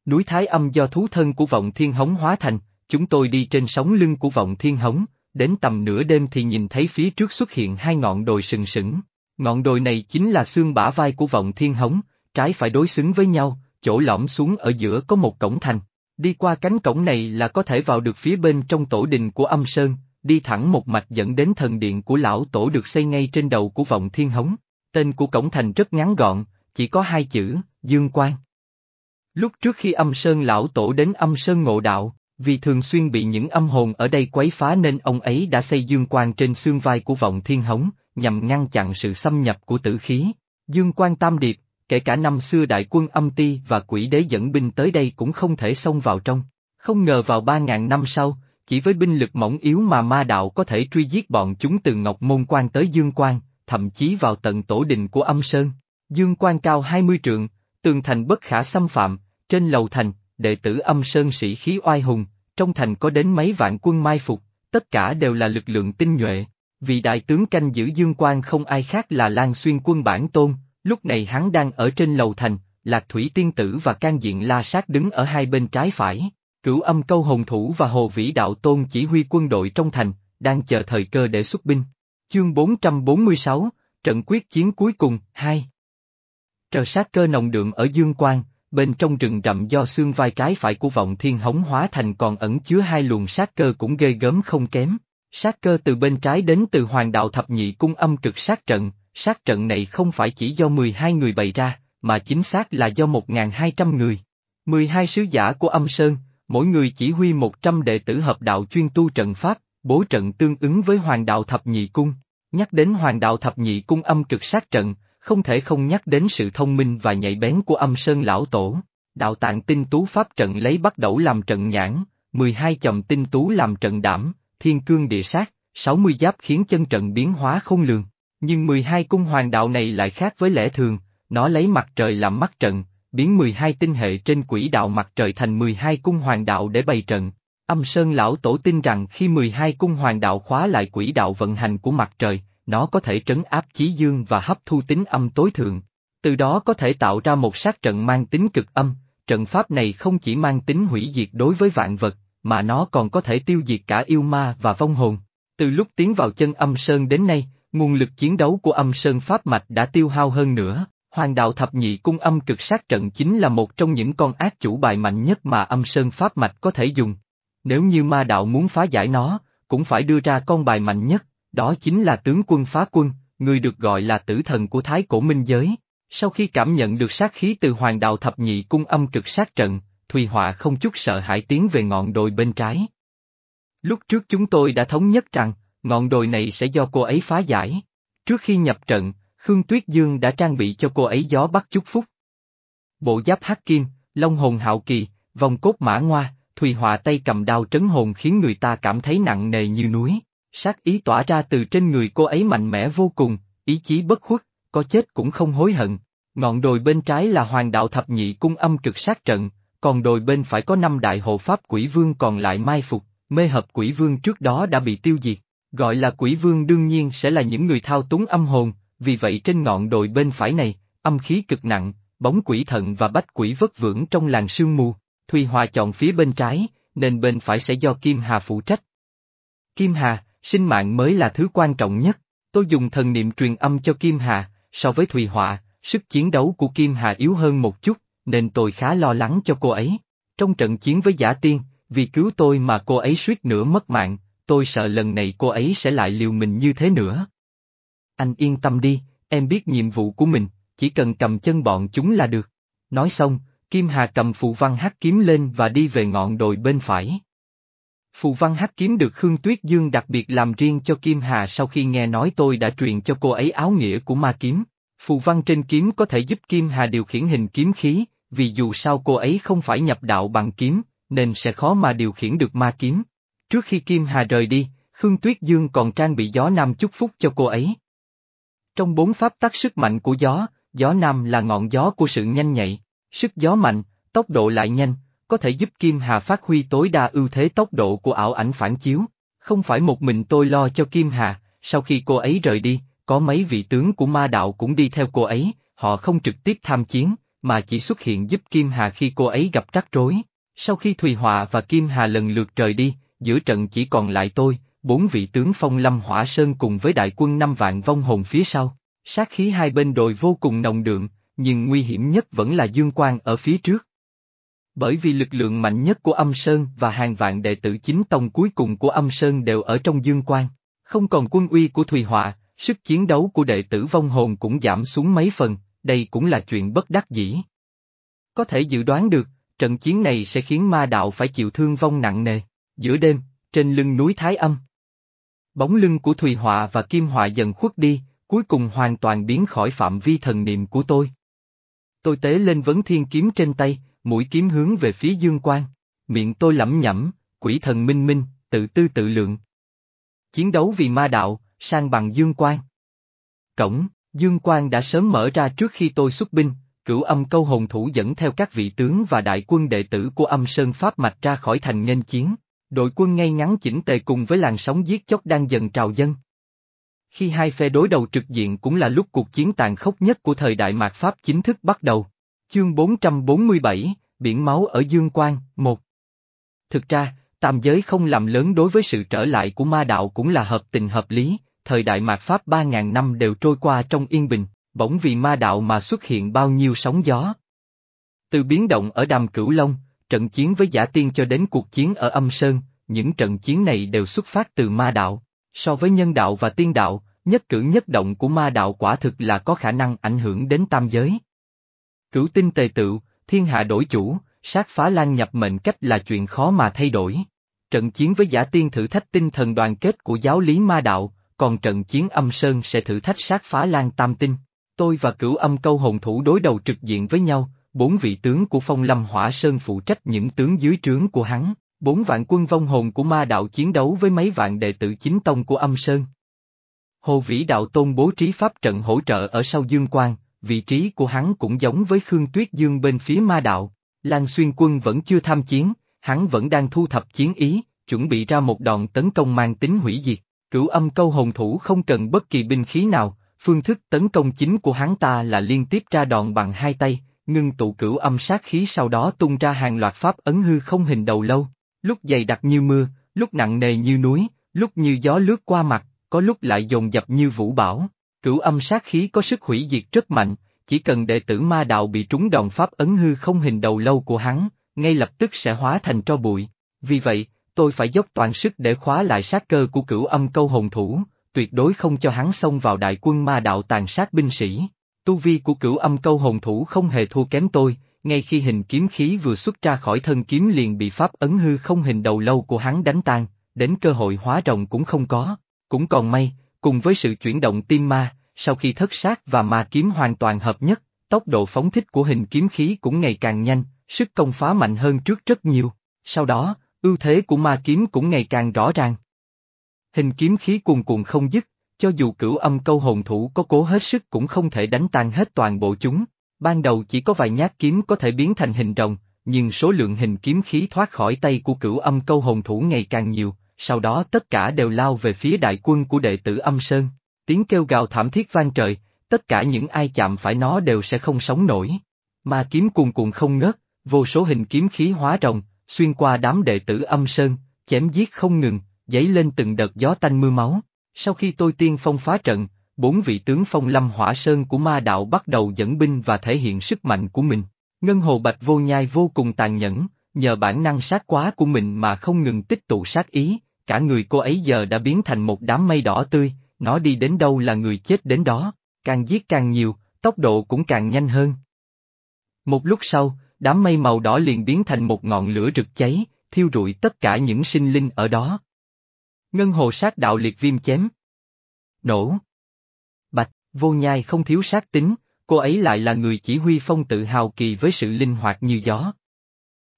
Núi Thái Âm do thú thân của vọng thiên hống hóa thành, chúng tôi đi trên sóng lưng của vọng thiên hống, đến tầm nửa đêm thì nhìn thấy phía trước xuất hiện hai ngọn đồi sừng sững. Ngọn đồi này chính là xương bả vai của vọng thiên hống, trái phải đối xứng với nhau, chỗ lõm xuống ở giữa có một cổng thành. Đi qua cánh cổng này là có thể vào được phía bên trong tổ đình của âm sơn, đi thẳng một mạch dẫn đến thần điện của lão tổ được xây ngay trên đầu của vọng thiên hống. Tên của cổng thành rất ngắn gọn, chỉ có hai chữ, Dương Quang. Lúc trước khi âm sơn lão tổ đến âm sơn ngộ đạo, vì thường xuyên bị những âm hồn ở đây quấy phá nên ông ấy đã xây dương quan trên xương vai của vọng thiên hống, nhằm ngăn chặn sự xâm nhập của tử khí. Dương quan tam điệp, kể cả năm xưa đại quân âm ti và quỷ đế dẫn binh tới đây cũng không thể xông vào trong. Không ngờ vào ba ngàn năm sau, chỉ với binh lực mỏng yếu mà ma đạo có thể truy giết bọn chúng từ Ngọc Môn Quan tới Dương Quan, thậm chí vào tận tổ đình của âm Sơn. Dương Quan cao 20 trượng, tường thành bất khả xâm phạm, trên lầu thành, đệ tử âm Sơn sĩ khí oai hùng, trong thành có đến mấy vạn quân mai phục, tất cả đều là lực lượng tinh nhuệ. vì đại tướng canh giữ Dương Quan không ai khác là Lan Xuyên quân bản tôn, lúc này hắn đang ở trên lầu thành, Lạc Thủy Tiên Tử và can diện La Sát đứng ở hai bên trái phải. Cửu âm câu hồn thủ và hồ vĩ đạo tôn chỉ huy quân đội trong thành, đang chờ thời cơ để xuất binh. Chương 446, trận quyết chiến cuối cùng, 2 Trờ sát cơ nồng đượm ở Dương Quang, bên trong rừng rậm do xương vai trái phải của vọng thiên hống hóa thành còn ẩn chứa hai luồng sát cơ cũng ghê gớm không kém. Sát cơ từ bên trái đến từ hoàng đạo thập nhị cung âm cực sát trận, sát trận này không phải chỉ do 12 người bày ra, mà chính xác là do 1.200 người. 12 sứ giả của âm Sơn, mỗi người chỉ huy 100 đệ tử hợp đạo chuyên tu trận pháp, bố trận tương ứng với hoàng đạo thập nhị cung. Nhắc đến hoàng đạo thập nhị cung âm cực sát trận, không thể không nhắc đến sự thông minh và nhạy bén của âm Sơn lão tổ. Đạo tạng tinh tú pháp trận lấy bắt đầu làm trận nhãn, 12 chồng tinh tú làm trận đảm, thiên cương địa sát, 60 giáp khiến chân trận biến hóa không lường. Nhưng 12 cung hoàng đạo này lại khác với lẽ thường, nó lấy mặt trời làm mắt trận, biến 12 tinh hệ trên quỹ đạo mặt trời thành 12 cung hoàng đạo để bày trận. Âm Sơn Lão Tổ tin rằng khi 12 cung hoàng đạo khóa lại quỹ đạo vận hành của mặt trời, nó có thể trấn áp chí dương và hấp thu tính âm tối thượng. Từ đó có thể tạo ra một sát trận mang tính cực âm, trận pháp này không chỉ mang tính hủy diệt đối với vạn vật, mà nó còn có thể tiêu diệt cả yêu ma và vong hồn. Từ lúc tiến vào chân âm sơn đến nay, nguồn lực chiến đấu của âm sơn pháp mạch đã tiêu hao hơn nữa. Hoàng đạo thập nhị cung âm cực sát trận chính là một trong những con ác chủ bài mạnh nhất mà âm sơn pháp mạch có thể dùng. Nếu như ma đạo muốn phá giải nó, cũng phải đưa ra con bài mạnh nhất, đó chính là tướng quân phá quân, người được gọi là tử thần của thái cổ minh giới. Sau khi cảm nhận được sát khí từ hoàng đạo thập nhị cung âm cực sát trận, Thùy Họa không chút sợ hãi tiến về ngọn đồi bên trái. Lúc trước chúng tôi đã thống nhất rằng, ngọn đồi này sẽ do cô ấy phá giải. Trước khi nhập trận, Khương Tuyết Dương đã trang bị cho cô ấy gió bắt chúc phúc. Bộ giáp hắc kim, long hồn hạo kỳ, vòng cốt mã ngoa, Thùy Họa tay cầm đao trấn hồn khiến người ta cảm thấy nặng nề như núi. Sát ý tỏa ra từ trên người cô ấy mạnh mẽ vô cùng, ý chí bất khuất, có chết cũng không hối hận. Ngọn đồi bên trái là hoàng đạo thập nhị cung âm cực sát trận, còn đồi bên phải có năm đại hộ pháp quỷ vương còn lại mai phục, mê hợp quỷ vương trước đó đã bị tiêu diệt. Gọi là quỷ vương đương nhiên sẽ là những người thao túng âm hồn, vì vậy trên ngọn đồi bên phải này, âm khí cực nặng, bóng quỷ thận và bách quỷ vất vưởng trong làng sương mù. Thùy Hòa chọn phía bên trái, nên bên phải sẽ do Kim Hà phụ trách. Kim Hà, sinh mạng mới là thứ quan trọng nhất, tôi dùng thần niệm truyền âm cho Kim Hà, so với Thùy Họa, sức chiến đấu của Kim Hà yếu hơn một chút, nên tôi khá lo lắng cho cô ấy. Trong trận chiến với giả tiên, vì cứu tôi mà cô ấy suýt nữa mất mạng, tôi sợ lần này cô ấy sẽ lại liều mình như thế nữa. Anh yên tâm đi, em biết nhiệm vụ của mình, chỉ cần cầm chân bọn chúng là được. Nói xong, Kim Hà cầm phụ văn hắc kiếm lên và đi về ngọn đồi bên phải. Phù văn hắc kiếm được Khương Tuyết Dương đặc biệt làm riêng cho Kim Hà sau khi nghe nói tôi đã truyền cho cô ấy áo nghĩa của ma kiếm. Phù văn trên kiếm có thể giúp Kim Hà điều khiển hình kiếm khí, vì dù sao cô ấy không phải nhập đạo bằng kiếm, nên sẽ khó mà điều khiển được ma kiếm. Trước khi Kim Hà rời đi, Khương Tuyết Dương còn trang bị gió nam chúc phúc cho cô ấy. Trong bốn pháp tắc sức mạnh của gió, gió nam là ngọn gió của sự nhanh nhạy, sức gió mạnh, tốc độ lại nhanh, có thể giúp Kim Hà phát huy tối đa ưu thế tốc độ của ảo ảnh phản chiếu. Không phải một mình tôi lo cho Kim Hà, sau khi cô ấy rời đi, có mấy vị tướng của ma đạo cũng đi theo cô ấy, họ không trực tiếp tham chiến, mà chỉ xuất hiện giúp Kim Hà khi cô ấy gặp rắc rối. Sau khi Thùy Họa và Kim Hà lần lượt rời đi, giữa trận chỉ còn lại tôi, bốn vị tướng phong lâm hỏa sơn cùng với đại quân năm vạn vong hồn phía sau. Sát khí hai bên đồi vô cùng nồng đượm, nhưng nguy hiểm nhất vẫn là Dương Quang ở phía trước. Bởi vì lực lượng mạnh nhất của âm Sơn và hàng vạn đệ tử chính tông cuối cùng của âm Sơn đều ở trong Dương quan, không còn quân uy của Thùy Họa, sức chiến đấu của đệ tử vong hồn cũng giảm xuống mấy phần, đây cũng là chuyện bất đắc dĩ. Có thể dự đoán được, trận chiến này sẽ khiến ma đạo phải chịu thương vong nặng nề. Giữa đêm, trên lưng núi Thái Âm. Bóng lưng của Thùy Họa và Kim Họa dần khuất đi, cuối cùng hoàn toàn biến khỏi phạm vi thần niệm của tôi. Tôi tế lên vấn thiên kiếm trên tay, mũi kiếm hướng về phía dương quan. Miệng tôi lẩm nhẩm, quỷ thần minh minh, tự tư tự lượng. Chiến đấu vì ma đạo, sang bằng dương quan. Cổng, dương quan đã sớm mở ra trước khi tôi xuất binh, cửu âm câu hồn thủ dẫn theo các vị tướng và đại quân đệ tử của âm sơn Pháp mạch ra khỏi thành nghênh chiến. Đội quân ngay ngắn chỉnh tề cùng với làn sóng giết chóc đang dần trào dân. Khi hai phe đối đầu trực diện cũng là lúc cuộc chiến tàn khốc nhất của thời đại mạt Pháp chính thức bắt đầu. Chương 447, Biển máu ở Dương Quang, 1 Thực ra, tam giới không làm lớn đối với sự trở lại của ma đạo cũng là hợp tình hợp lý, thời đại mạt Pháp 3.000 năm đều trôi qua trong yên bình, bỗng vì ma đạo mà xuất hiện bao nhiêu sóng gió. Từ biến động ở đàm cửu Long, trận chiến với giả tiên cho đến cuộc chiến ở âm sơn, những trận chiến này đều xuất phát từ ma đạo. So với nhân đạo và tiên đạo, nhất cử nhất động của ma đạo quả thực là có khả năng ảnh hưởng đến tam giới. Cửu tinh tề tựu, thiên hạ đổi chủ, sát phá lan nhập mệnh cách là chuyện khó mà thay đổi. Trận chiến với giả tiên thử thách tinh thần đoàn kết của giáo lý ma đạo, còn trận chiến âm sơn sẽ thử thách sát phá lan tam tinh. Tôi và cửu âm câu hồn thủ đối đầu trực diện với nhau, bốn vị tướng của phong lâm hỏa sơn phụ trách những tướng dưới trướng của hắn, bốn vạn quân vong hồn của ma đạo chiến đấu với mấy vạn đệ tử chính tông của âm sơn. Hồ Vĩ Đạo Tôn bố trí pháp trận hỗ trợ ở sau dương quang, vị trí của hắn cũng giống với Khương Tuyết Dương bên phía ma đạo. Lan Xuyên quân vẫn chưa tham chiến, hắn vẫn đang thu thập chiến ý, chuẩn bị ra một đòn tấn công mang tính hủy diệt. Cửu âm câu hồn thủ không cần bất kỳ binh khí nào, phương thức tấn công chính của hắn ta là liên tiếp ra đòn bằng hai tay, ngưng tụ cửu âm sát khí sau đó tung ra hàng loạt pháp ấn hư không hình đầu lâu, lúc dày đặc như mưa, lúc nặng nề như núi, lúc như gió lướt qua mặt, có lúc lại dồn dập như vũ bão. Cửu âm sát khí có sức hủy diệt rất mạnh, chỉ cần đệ tử ma đạo bị trúng đòn pháp ấn hư không hình đầu lâu của hắn, ngay lập tức sẽ hóa thành tro bụi. Vì vậy, tôi phải dốc toàn sức để khóa lại sát cơ của cửu âm câu hồn thủ, tuyệt đối không cho hắn xông vào đại quân ma đạo tàn sát binh sĩ. Tu vi của cửu âm câu hồn thủ không hề thua kém tôi, ngay khi hình kiếm khí vừa xuất ra khỏi thân kiếm liền bị pháp ấn hư không hình đầu lâu của hắn đánh tan, đến cơ hội hóa rồng cũng không có. Cũng còn may, cùng với sự chuyển động tim ma, sau khi thất sát và ma kiếm hoàn toàn hợp nhất, tốc độ phóng thích của hình kiếm khí cũng ngày càng nhanh, sức công phá mạnh hơn trước rất nhiều. Sau đó, ưu thế của ma kiếm cũng ngày càng rõ ràng. Hình kiếm khí cuồn cuộn không dứt, cho dù cửu âm câu hồn thủ có cố hết sức cũng không thể đánh tan hết toàn bộ chúng. Ban đầu chỉ có vài nhát kiếm có thể biến thành hình rồng, nhưng số lượng hình kiếm khí thoát khỏi tay của cửu âm câu hồn thủ ngày càng nhiều, sau đó tất cả đều lao về phía đại quân của đệ tử âm sơn. Tiếng kêu gào thảm thiết vang trời, tất cả những ai chạm phải nó đều sẽ không sống nổi. Ma kiếm cuồn cuộn không ngớt, vô số hình kiếm khí hóa rồng, xuyên qua đám đệ tử âm sơn, chém giết không ngừng, dấy lên từng đợt gió tanh mưa máu. Sau khi tôi tiên phong phá trận, bốn vị tướng phong lâm hỏa sơn của ma đạo bắt đầu dẫn binh và thể hiện sức mạnh của mình. Ngân hồ bạch vô nhai vô cùng tàn nhẫn, nhờ bản năng sát quá của mình mà không ngừng tích tụ sát ý, cả người cô ấy giờ đã biến thành một đám mây đỏ tươi, nó đi đến đâu là người chết đến đó, càng giết càng nhiều, tốc độ cũng càng nhanh hơn. Một lúc sau, đám mây màu đỏ liền biến thành một ngọn lửa rực cháy, thiêu rụi tất cả những sinh linh ở đó. Ngân hồ sát đạo liệt viêm chém. Nổ. Bạch, vô nhai không thiếu sát tính, cô ấy lại là người chỉ huy phong tự hào kỳ với sự linh hoạt như gió.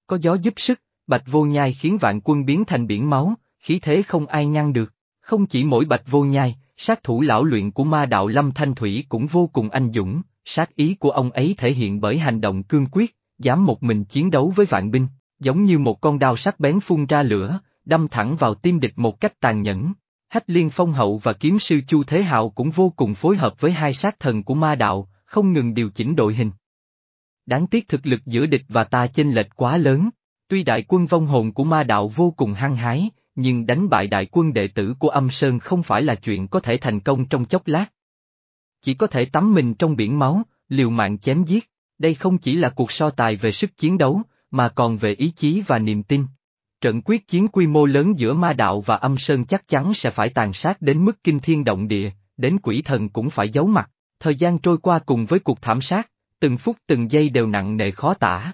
Có gió giúp sức, bạch vô nhai khiến vạn quân biến thành biển máu, khí thế không ai ngăn được. Không chỉ mỗi bạch vô nhai, sát thủ lão luyện của ma đạo Lâm Thanh Thủy cũng vô cùng anh dũng, sát ý của ông ấy thể hiện bởi hành động cương quyết, dám một mình chiến đấu với vạn binh, giống như một con đao sắc bén phun ra lửa, đâm thẳng vào tim địch một cách tàn nhẫn. Hách liên phong hậu và kiếm sư Chu Thế Hạo cũng vô cùng phối hợp với hai sát thần của ma đạo, không ngừng điều chỉnh đội hình. Đáng tiếc thực lực giữa địch và ta chênh lệch quá lớn, tuy đại quân vong hồn của ma đạo vô cùng hăng hái, nhưng đánh bại đại quân đệ tử của âm Sơn không phải là chuyện có thể thành công trong chốc lát. Chỉ có thể tắm mình trong biển máu, liều mạng chém giết, đây không chỉ là cuộc so tài về sức chiến đấu, mà còn về ý chí và niềm tin. Trận quyết chiến quy mô lớn giữa ma đạo và âm Sơn chắc chắn sẽ phải tàn sát đến mức kinh thiên động địa, đến quỷ thần cũng phải giấu mặt, thời gian trôi qua cùng với cuộc thảm sát, từng phút từng giây đều nặng nề khó tả.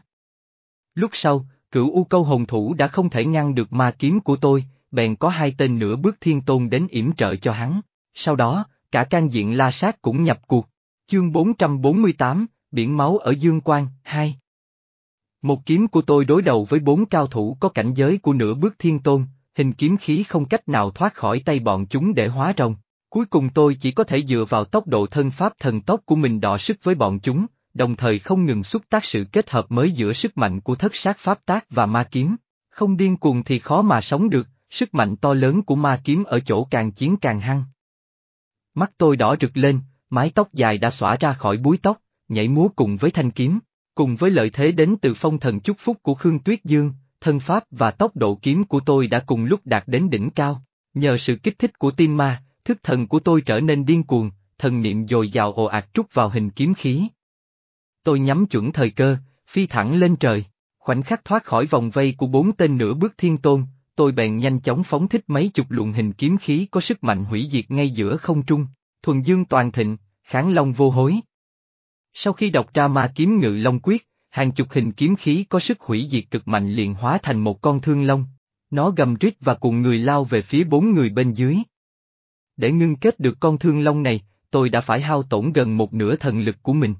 Lúc sau, cửu u câu hồn thủ đã không thể ngăn được ma kiếm của tôi, bèn có hai tên nửa bước thiên tôn đến yểm trợ cho hắn. Sau đó, cả can diện la sát cũng nhập cuộc. Chương 448, Biển máu ở Dương Quang, 2 Một kiếm của tôi đối đầu với bốn cao thủ có cảnh giới của nửa bước thiên tôn, hình kiếm khí không cách nào thoát khỏi tay bọn chúng để hóa rồng. Cuối cùng tôi chỉ có thể dựa vào tốc độ thân pháp thần tốc của mình đọ sức với bọn chúng, đồng thời không ngừng xuất tác sự kết hợp mới giữa sức mạnh của thất sát pháp tác và ma kiếm. Không điên cuồng thì khó mà sống được, sức mạnh to lớn của ma kiếm ở chỗ càng chiến càng hăng. Mắt tôi đỏ rực lên, mái tóc dài đã xõa ra khỏi búi tóc, nhảy múa cùng với thanh kiếm, cùng với lợi thế đến từ phong thần chúc phúc của Khương Tuyết Dương, thân pháp và tốc độ kiếm của tôi đã cùng lúc đạt đến đỉnh cao. Nhờ sự kích thích của tim ma, thức thần của tôi trở nên điên cuồng, thần niệm dồi dào ồ ạt trút vào hình kiếm khí. Tôi nhắm chuẩn thời cơ, phi thẳng lên trời, khoảnh khắc thoát khỏi vòng vây của bốn tên nửa bước thiên tôn, tôi bèn nhanh chóng phóng thích mấy chục luồng hình kiếm khí có sức mạnh hủy diệt ngay giữa không trung, thuần dương toàn thịnh, kháng long vô hối. Sau khi đọc ra ma kiếm ngự long quyết, hàng chục hình kiếm khí có sức hủy diệt cực mạnh liền hóa thành một con thương long. Nó gầm rít và cùng người lao về phía bốn người bên dưới. Để ngưng kết được con thương long này, tôi đã phải hao tổn gần một nửa thần lực của mình.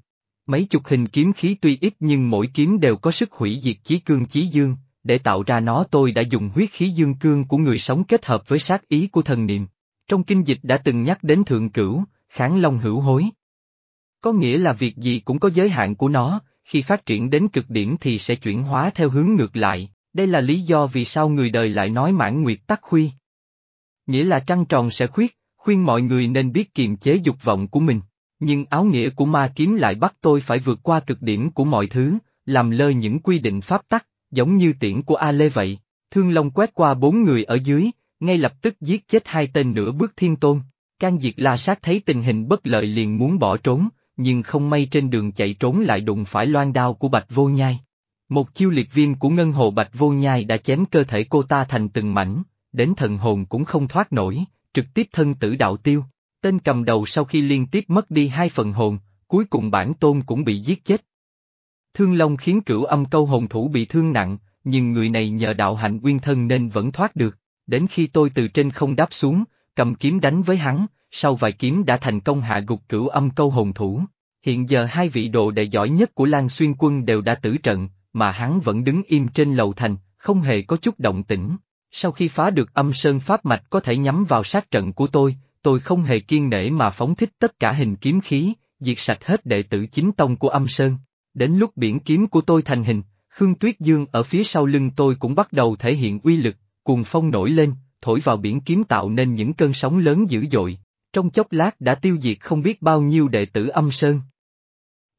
Mấy chục hình kiếm khí tuy ít nhưng mỗi kiếm đều có sức hủy diệt chí cương chí dương, để tạo ra nó tôi đã dùng huyết khí dương cương của người sống kết hợp với sát ý của thần niệm. Trong kinh dịch đã từng nhắc đến thượng cửu, kháng long hữu hối. Có nghĩa là việc gì cũng có giới hạn của nó, khi phát triển đến cực điểm thì sẽ chuyển hóa theo hướng ngược lại, đây là lý do vì sao người đời lại nói mãn nguyệt tắc khuy. Nghĩa là trăng tròn sẽ khuyết, khuyên mọi người nên biết kiềm chế dục vọng của mình, nhưng áo nghĩa của ma kiếm lại bắt tôi phải vượt qua cực điểm của mọi thứ, làm lơ những quy định pháp tắc, giống như tiễn của A Lê vậy. Thương Long quét qua bốn người ở dưới, ngay lập tức giết chết hai tên nửa bước thiên tôn. Can Diệt La Sát thấy tình hình bất lợi liền muốn bỏ trốn, nhưng không may trên đường chạy trốn lại đụng phải loan đao của Bạch Vô Nhai. Một chiêu liệt viêm của ngân hồ Bạch Vô Nhai đã chém cơ thể cô ta thành từng mảnh, đến thần hồn cũng không thoát nổi, trực tiếp thân tử đạo tiêu. Tên cầm đầu sau khi liên tiếp mất đi hai phần hồn, cuối cùng bản tôn cũng bị giết chết. Thương Long khiến cửu âm câu hồn thủ bị thương nặng, nhưng người này nhờ đạo hạnh uyên thân nên vẫn thoát được. Đến khi tôi từ trên không đáp xuống, cầm kiếm đánh với hắn, sau vài kiếm đã thành công hạ gục cửu âm câu hồn thủ. Hiện giờ hai vị đồ đệ giỏi nhất của Lan Xuyên quân đều đã tử trận, mà hắn vẫn đứng im trên lầu thành, không hề có chút động tĩnh. Sau khi phá được âm sơn pháp mạch có thể nhắm vào sát trận của tôi, tôi không hề kiên nể mà phóng thích tất cả hình kiếm khí, diệt sạch hết đệ tử chính tông của âm sơn. Đến lúc biển kiếm của tôi thành hình, Khương Tuyết Dương ở phía sau lưng tôi cũng bắt đầu thể hiện uy lực, cuồng phong nổi lên, thổi vào biển kiếm tạo nên những cơn sóng lớn dữ dội, trong chốc lát đã tiêu diệt không biết bao nhiêu đệ tử âm sơn.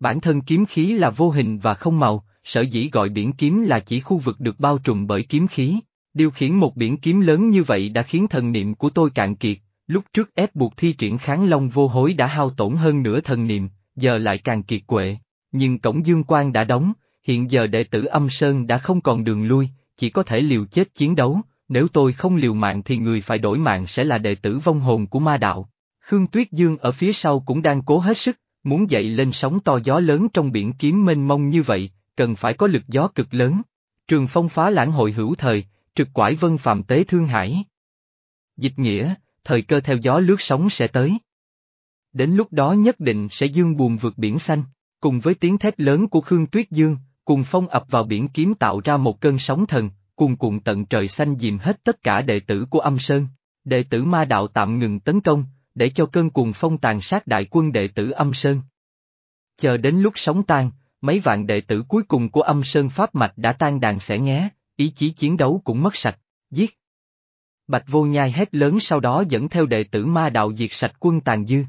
Bản thân kiếm khí là vô hình và không màu, sở dĩ gọi biển kiếm là chỉ khu vực được bao trùm bởi kiếm khí. Điều khiển một biển kiếm lớn như vậy đã khiến thần niệm của tôi cạn kiệt, lúc trước ép buộc thi triển kháng long vô hối đã hao tổn hơn nửa thần niệm, giờ lại càng kiệt quệ. Nhưng cổng dương quan đã đóng, hiện giờ đệ tử âm sơn đã không còn đường lui, chỉ có thể liều chết chiến đấu, nếu tôi không liều mạng thì người phải đổi mạng sẽ là đệ tử vong hồn của ma đạo. Khương Tuyết Dương ở phía sau cũng đang cố hết sức, muốn dậy lên sóng to gió lớn trong biển kiếm mênh mông như vậy, cần phải có lực gió cực lớn. Trường phong phá lãng hội hữu thời, trực quải vân phạm tế thương hải. Dịch nghĩa, thời cơ theo gió lướt sóng sẽ tới. Đến lúc đó nhất định sẽ dương buồn vượt biển xanh, cùng với tiếng thét lớn của Khương Tuyết Dương, cùng phong ập vào biển kiếm tạo ra một cơn sóng thần, cùng cuộn tận trời xanh dìm hết tất cả đệ tử của âm sơn. Đệ tử ma đạo tạm ngừng tấn công, để cho cơn cuồng phong tàn sát đại quân đệ tử âm sơn. Chờ đến lúc sóng tan, mấy vạn đệ tử cuối cùng của âm sơn pháp mạch đã tan đàn sẽ nghé, ý chí chiến đấu cũng mất sạch, giết. Bạch vô nhai hét lớn sau đó dẫn theo đệ tử ma đạo diệt sạch quân tàn dư.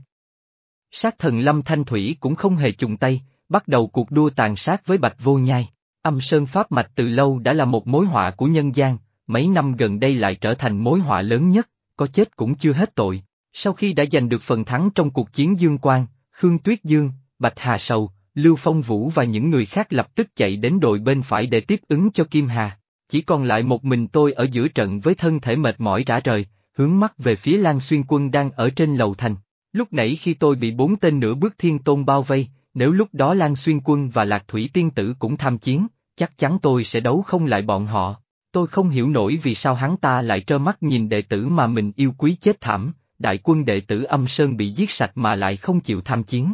Sát thần Lâm Thanh Thủy cũng không hề chùng tay, bắt đầu cuộc đua tàn sát với Bạch vô nhai. Âm Sơn Pháp Mạch từ lâu đã là một mối họa của nhân gian, mấy năm gần đây lại trở thành mối họa lớn nhất, có chết cũng chưa hết tội. Sau khi đã giành được phần thắng trong cuộc chiến Dương Quang, Khương Tuyết Dương, Bạch Hà Sầu, Lưu Phong Vũ và những người khác lập tức chạy đến đội bên phải để tiếp ứng cho Kim Hà. Chỉ còn lại một mình tôi ở giữa trận với thân thể mệt mỏi rã rời, hướng mắt về phía Lan Xuyên Quân đang ở trên lầu thành. Lúc nãy khi tôi bị bốn tên nửa bước thiên tôn bao vây, nếu lúc đó Lan Xuyên Quân và Lạc Thủy Tiên Tử cũng tham chiến, chắc chắn tôi sẽ đấu không lại bọn họ. Tôi không hiểu nổi vì sao hắn ta lại trơ mắt nhìn đệ tử mà mình yêu quý chết thảm, đại quân đệ tử âm sơn bị giết sạch mà lại không chịu tham chiến.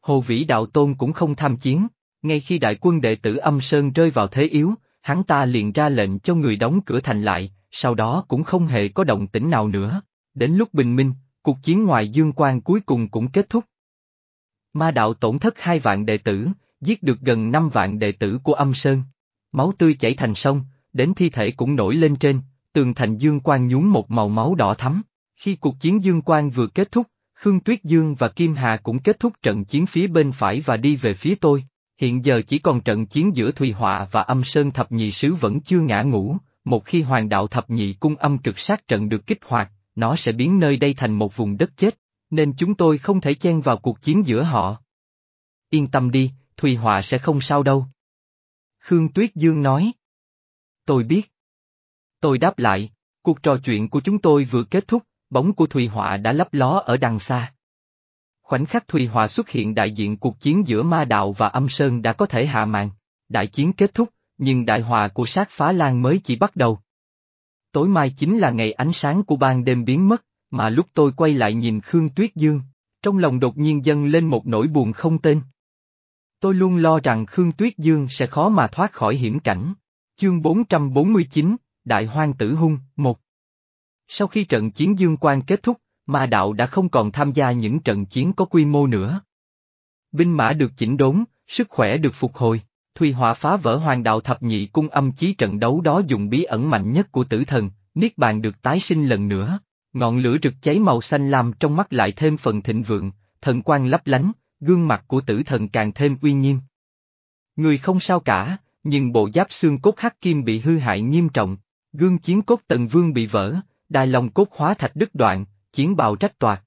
Hồ Vĩ Đạo Tôn cũng không tham chiến, ngay khi đại quân đệ tử âm sơn rơi vào thế yếu, hắn ta liền ra lệnh cho người đóng cửa thành lại, sau đó cũng không hề có động tĩnh nào nữa. Đến lúc bình minh, cuộc chiến ngoài dương quan cuối cùng cũng kết thúc. Ma đạo tổn thất hai vạn đệ tử, giết được gần năm vạn đệ tử của âm sơn. Máu tươi chảy thành sông, đến thi thể cũng nổi lên trên, tường thành dương quan nhúng một màu máu đỏ thắm. Khi cuộc chiến Dương quan vừa kết thúc, Khương Tuyết Dương và Kim Hà cũng kết thúc trận chiến phía bên phải và đi về phía tôi. Hiện giờ chỉ còn trận chiến giữa Thùy Họa và âm Sơn Thập Nhị Sứ vẫn chưa ngã ngủ, một khi hoàng đạo Thập Nhị cung âm cực sát trận được kích hoạt, nó sẽ biến nơi đây thành một vùng đất chết, nên chúng tôi không thể chen vào cuộc chiến giữa họ. Yên tâm đi, Thùy Họa sẽ không sao đâu. Khương Tuyết Dương nói. Tôi biết. Tôi đáp lại, cuộc trò chuyện của chúng tôi vừa kết thúc, bóng của Thùy Họa đã lấp ló ở đằng xa. Khoảnh khắc Thùy Hòa xuất hiện đại diện cuộc chiến giữa ma đạo và âm sơn đã có thể hạ màn. Đại chiến kết thúc, nhưng đại hòa của sát phá lan mới chỉ bắt đầu. Tối mai chính là ngày ánh sáng của ban đêm biến mất, mà lúc tôi quay lại nhìn Khương Tuyết Dương, trong lòng đột nhiên dâng lên một nỗi buồn không tên. Tôi luôn lo rằng Khương Tuyết Dương sẽ khó mà thoát khỏi hiểm cảnh. Chương 449, Đại Hoang Tử Hung, 1 Sau khi trận chiến Dương Quan kết thúc, ma đạo đã không còn tham gia những trận chiến có quy mô nữa. Binh mã được chỉnh đốn, sức khỏe được phục hồi, Thùy Họa phá vỡ hoàng đạo thập nhị cung âm chí trận đấu đó dùng bí ẩn mạnh nhất của tử thần, Niết Bàn được tái sinh lần nữa. Ngọn lửa rực cháy màu xanh lam trong mắt lại thêm phần thịnh vượng, thần quang lấp lánh, gương mặt của tử thần càng thêm uy nghiêm. Người không sao cả, nhưng bộ giáp xương cốt hắc kim bị hư hại nghiêm trọng, gương chiến cốt tần vương bị vỡ, đài lòng cốt hóa thạch đứt đoạn, chiến bào rách toạc.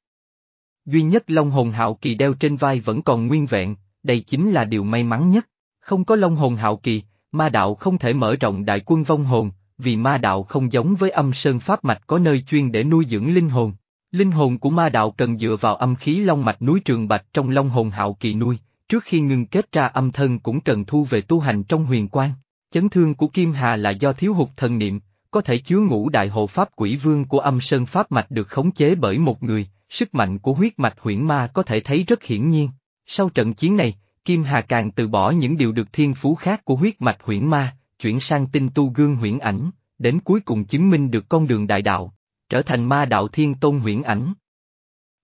Duy nhất Long hồn hạo kỳ đeo trên vai vẫn còn nguyên vẹn, đây chính là điều may mắn nhất. Không có Long hồn hạo kỳ, ma đạo không thể mở rộng đại quân vong hồn, vì ma đạo không giống với âm sơn pháp mạch có nơi chuyên để nuôi dưỡng linh hồn. Linh hồn của ma đạo cần dựa vào âm khí long mạch núi Trường Bạch trong long hồn hạo kỳ nuôi, trước khi ngưng kết ra âm thân cũng cần thu về tu hành trong huyền quan. Chấn thương của Kim Hà là do thiếu hụt thần niệm, có thể chứa ngũ đại hộ pháp quỷ vương của âm sơn pháp mạch được khống chế bởi một người, sức mạnh của huyết mạch huyễn ma có thể thấy rất hiển nhiên. Sau trận chiến này, Kim Hà càng từ bỏ những điều được thiên phú khác của huyết mạch huyễn ma, chuyển sang tinh tu gương huyễn ảnh, đến cuối cùng chứng minh được con đường đại đạo, trở thành ma đạo thiên tôn huyễn ảnh.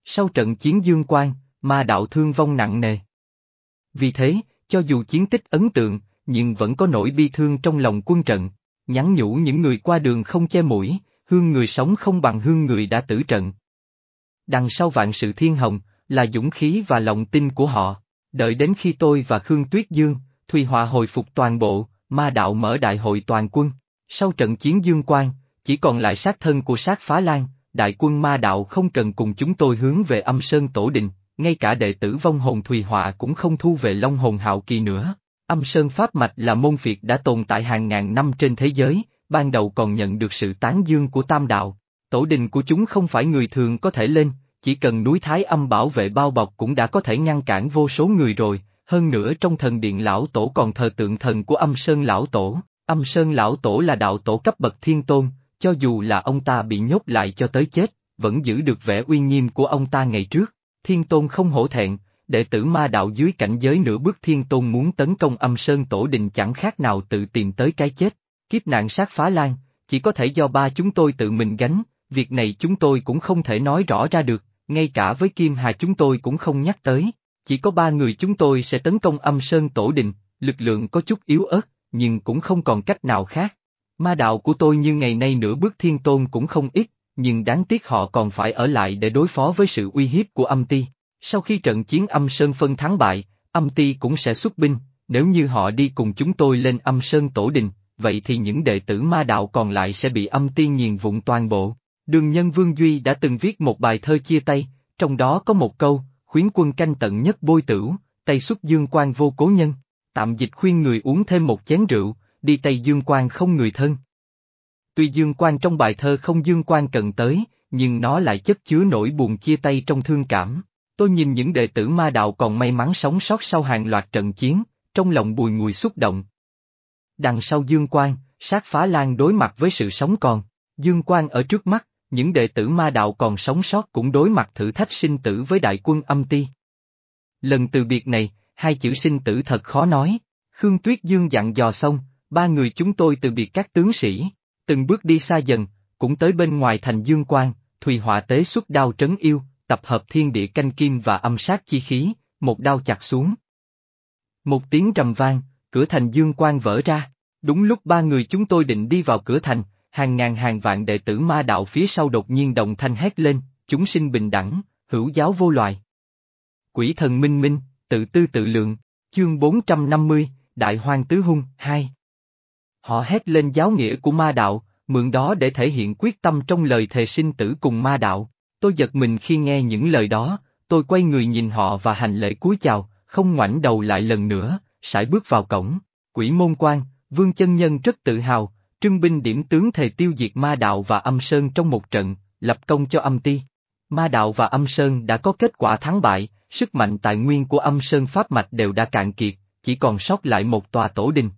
Sau trận chiến Dương quan ma đạo thương vong nặng nề. Vì thế, cho dù chiến tích ấn tượng, nhưng vẫn có nỗi bi thương trong lòng quân trận, nhắn nhủ những người qua đường không che mũi, hương người sống không bằng hương người đã tử trận. Đằng sau vạn sự thiên hồng, là dũng khí và lòng tin của họ, đợi đến khi tôi và Khương Tuyết Dương, Thùy Họa hồi phục toàn bộ, ma đạo mở đại hội toàn quân. Sau trận chiến Dương Quang, chỉ còn lại sát thân của sát phá lan, đại quân ma đạo không cần cùng chúng tôi hướng về âm sơn tổ đình, ngay cả đệ tử vong hồn Thùy Họa cũng không thu về long hồn hạo kỳ nữa. Âm Sơn Pháp Mạch là môn phiệt đã tồn tại hàng ngàn năm trên thế giới, ban đầu còn nhận được sự tán dương của Tam Đạo. Tổ đình của chúng không phải người thường có thể lên, chỉ cần núi Thái âm bảo vệ bao bọc cũng đã có thể ngăn cản vô số người rồi, hơn nữa trong thần điện lão tổ còn thờ tượng thần của âm Sơn lão tổ. Âm Sơn lão tổ là đạo tổ cấp bậc thiên tôn, cho dù là ông ta bị nhốt lại cho tới chết, vẫn giữ được vẻ uy nghiêm của ông ta ngày trước. Thiên tôn không hổ thẹn, đệ tử ma đạo dưới cảnh giới nửa bước thiên tôn muốn tấn công âm sơn tổ đình chẳng khác nào tự tìm tới cái chết. Kiếp nạn sát phá lan, chỉ có thể do ba chúng tôi tự mình gánh, việc này chúng tôi cũng không thể nói rõ ra được, ngay cả với Kim Hà chúng tôi cũng không nhắc tới. Chỉ có ba người chúng tôi sẽ tấn công âm sơn tổ đình, lực lượng có chút yếu ớt, nhưng cũng không còn cách nào khác. Ma đạo của tôi như ngày nay nửa bước thiên tôn cũng không ít, nhưng đáng tiếc họ còn phải ở lại để đối phó với sự uy hiếp của âm ti. Sau khi trận chiến âm sơn phân thắng bại, âm ti cũng sẽ xuất binh, nếu như họ đi cùng chúng tôi lên âm sơn tổ đình, vậy thì những đệ tử ma đạo còn lại sẽ bị âm ti nghiền vụn toàn bộ. Đường nhân Vương Duy đã từng viết một bài thơ chia tay, trong đó có một câu, khuyến quân canh tận nhất bôi tửu, tay xuất dương quan vô cố nhân, tạm dịch khuyên người uống thêm một chén rượu, đi tay dương quan không người thân. Tuy dương quan trong bài thơ không dương quan cần tới, nhưng nó lại chất chứa nỗi buồn chia tay trong thương cảm. Tôi nhìn những đệ tử ma đạo còn may mắn sống sót sau hàng loạt trận chiến, trong lòng bùi ngùi xúc động. Đằng sau Dương Quang, sát phá lan đối mặt với sự sống còn, Dương Quang ở trước mắt, những đệ tử ma đạo còn sống sót cũng đối mặt thử thách sinh tử với đại quân âm ti. Lần từ biệt này, hai chữ sinh tử thật khó nói, Khương Tuyết Dương dặn dò xong, ba người chúng tôi từ biệt các tướng sĩ, từng bước đi xa dần, cũng tới bên ngoài thành Dương Quang, Thùy Họa tế xuất đao trấn yêu, tập hợp thiên địa canh kim và âm sát chi khí, một đao chặt xuống. Một tiếng trầm vang, cửa thành dương quang vỡ ra, đúng lúc ba người chúng tôi định đi vào cửa thành, hàng ngàn hàng vạn đệ tử ma đạo phía sau đột nhiên đồng thanh hét lên, chúng sinh bình đẳng, hữu giáo vô loài. Quỷ thần minh minh, tự tư tự lượng, chương 450, Đại Hoang Tứ Hung, 2. Họ hét lên giáo nghĩa của ma đạo, mượn đó để thể hiện quyết tâm trong lời thề sinh tử cùng ma đạo. Tôi giật mình khi nghe những lời đó, tôi quay người nhìn họ và hành lễ cúi chào, không ngoảnh đầu lại lần nữa, sải bước vào cổng. Quỷ môn quan, vương chân nhân rất tự hào, trưng binh điểm tướng thề tiêu diệt ma đạo và âm sơn trong một trận, lập công cho âm ti. Ma đạo và âm sơn đã có kết quả thắng bại, sức mạnh tài nguyên của âm sơn pháp mạch đều đã cạn kiệt, chỉ còn sót lại một tòa tổ đình.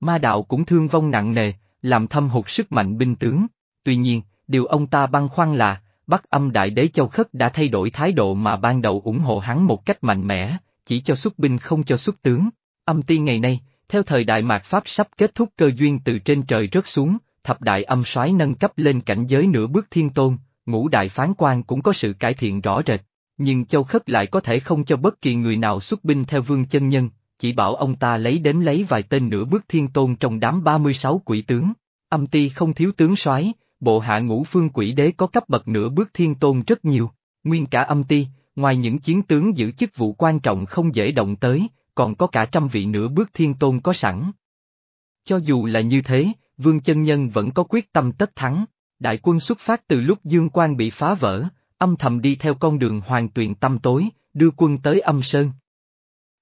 Ma đạo cũng thương vong nặng nề, làm thâm hụt sức mạnh binh tướng. Tuy nhiên, điều ông ta băn khoăn là, Bắc âm đại đế Châu Khất đã thay đổi thái độ mà ban đầu ủng hộ hắn một cách mạnh mẽ, chỉ cho xuất binh không cho xuất tướng. Âm ti ngày nay, theo thời đại mạt Pháp sắp kết thúc cơ duyên từ trên trời rớt xuống, thập đại âm soái nâng cấp lên cảnh giới nửa bước thiên tôn, ngũ đại phán quan cũng có sự cải thiện rõ rệt. Nhưng Châu Khất lại có thể không cho bất kỳ người nào xuất binh theo vương chân nhân, chỉ bảo ông ta lấy đến lấy vài tên nửa bước thiên tôn trong đám 36 quỷ tướng. Âm ti không thiếu tướng soái, bộ hạ ngũ phương quỷ đế có cấp bậc nửa bước thiên tôn rất nhiều, nguyên cả âm ti, ngoài những chiến tướng giữ chức vụ quan trọng không dễ động tới, còn có cả trăm vị nửa bước thiên tôn có sẵn. Cho dù là như thế, Vương Chân Nhân vẫn có quyết tâm tất thắng, đại quân xuất phát từ lúc Dương Quan bị phá vỡ, âm thầm đi theo con đường hoàng tuyền tâm tối, đưa quân tới âm sơn.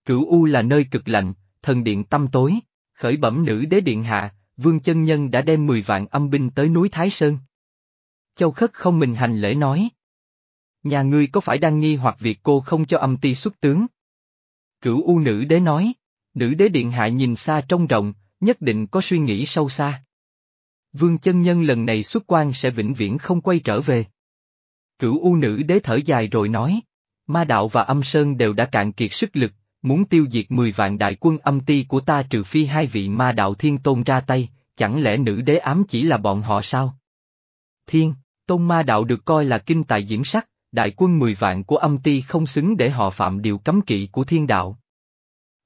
Cửu U là nơi cực lạnh, thần điện tâm tối, khởi bẩm nữ đế điện hạ, Vương Chân Nhân đã đem 10 vạn âm binh tới núi Thái Sơn. Châu Khất không mình hành lễ nói. Nhà ngươi có phải đang nghi hoặc việc cô không cho âm ti xuất tướng? Cửu U nữ đế nói, nữ đế điện hạ nhìn xa trông rộng, nhất định có suy nghĩ sâu xa. Vương chân nhân lần này xuất quan sẽ vĩnh viễn không quay trở về. Cửu U nữ đế thở dài rồi nói, ma đạo và âm sơn đều đã cạn kiệt sức lực, muốn tiêu diệt 10 vạn đại quân âm ti của ta trừ phi hai vị ma đạo thiên tôn ra tay, chẳng lẽ nữ đế ám chỉ là bọn họ sao? Thiên, tôn ma đạo được coi là kinh tài diễm sắc, đại quân 10 vạn của âm ti không xứng để họ phạm điều cấm kỵ của thiên đạo.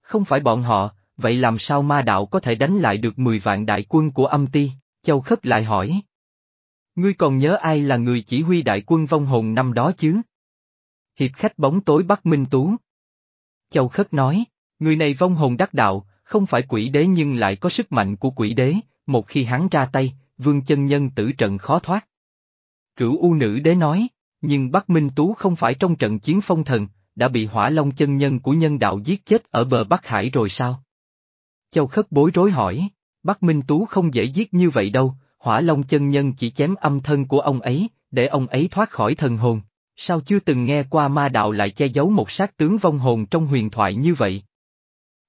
Không phải bọn họ, vậy làm sao ma đạo có thể đánh lại được 10 vạn đại quân của âm ti? Châu Khất lại hỏi. Ngươi còn nhớ ai là người chỉ huy đại quân vong hồn năm đó chứ? Hiệp khách bóng tối Bắc Minh Tú. Châu Khất nói, người này vong hồn đắc đạo, không phải quỷ đế nhưng lại có sức mạnh của quỷ đế, một khi hắn ra tay, vương chân nhân tử trận khó thoát. Cửu U nữ đế nói, nhưng Bắc Minh Tú không phải trong trận chiến phong thần, đã bị hỏa long chân nhân của nhân đạo giết chết ở bờ Bắc Hải rồi sao? Châu Khất bối rối hỏi, Bắc Minh Tú không dễ giết như vậy đâu, hỏa long chân nhân chỉ chém âm thân của ông ấy, để ông ấy thoát khỏi thần hồn. Sao chưa từng nghe qua ma đạo lại che giấu một sát tướng vong hồn trong huyền thoại như vậy?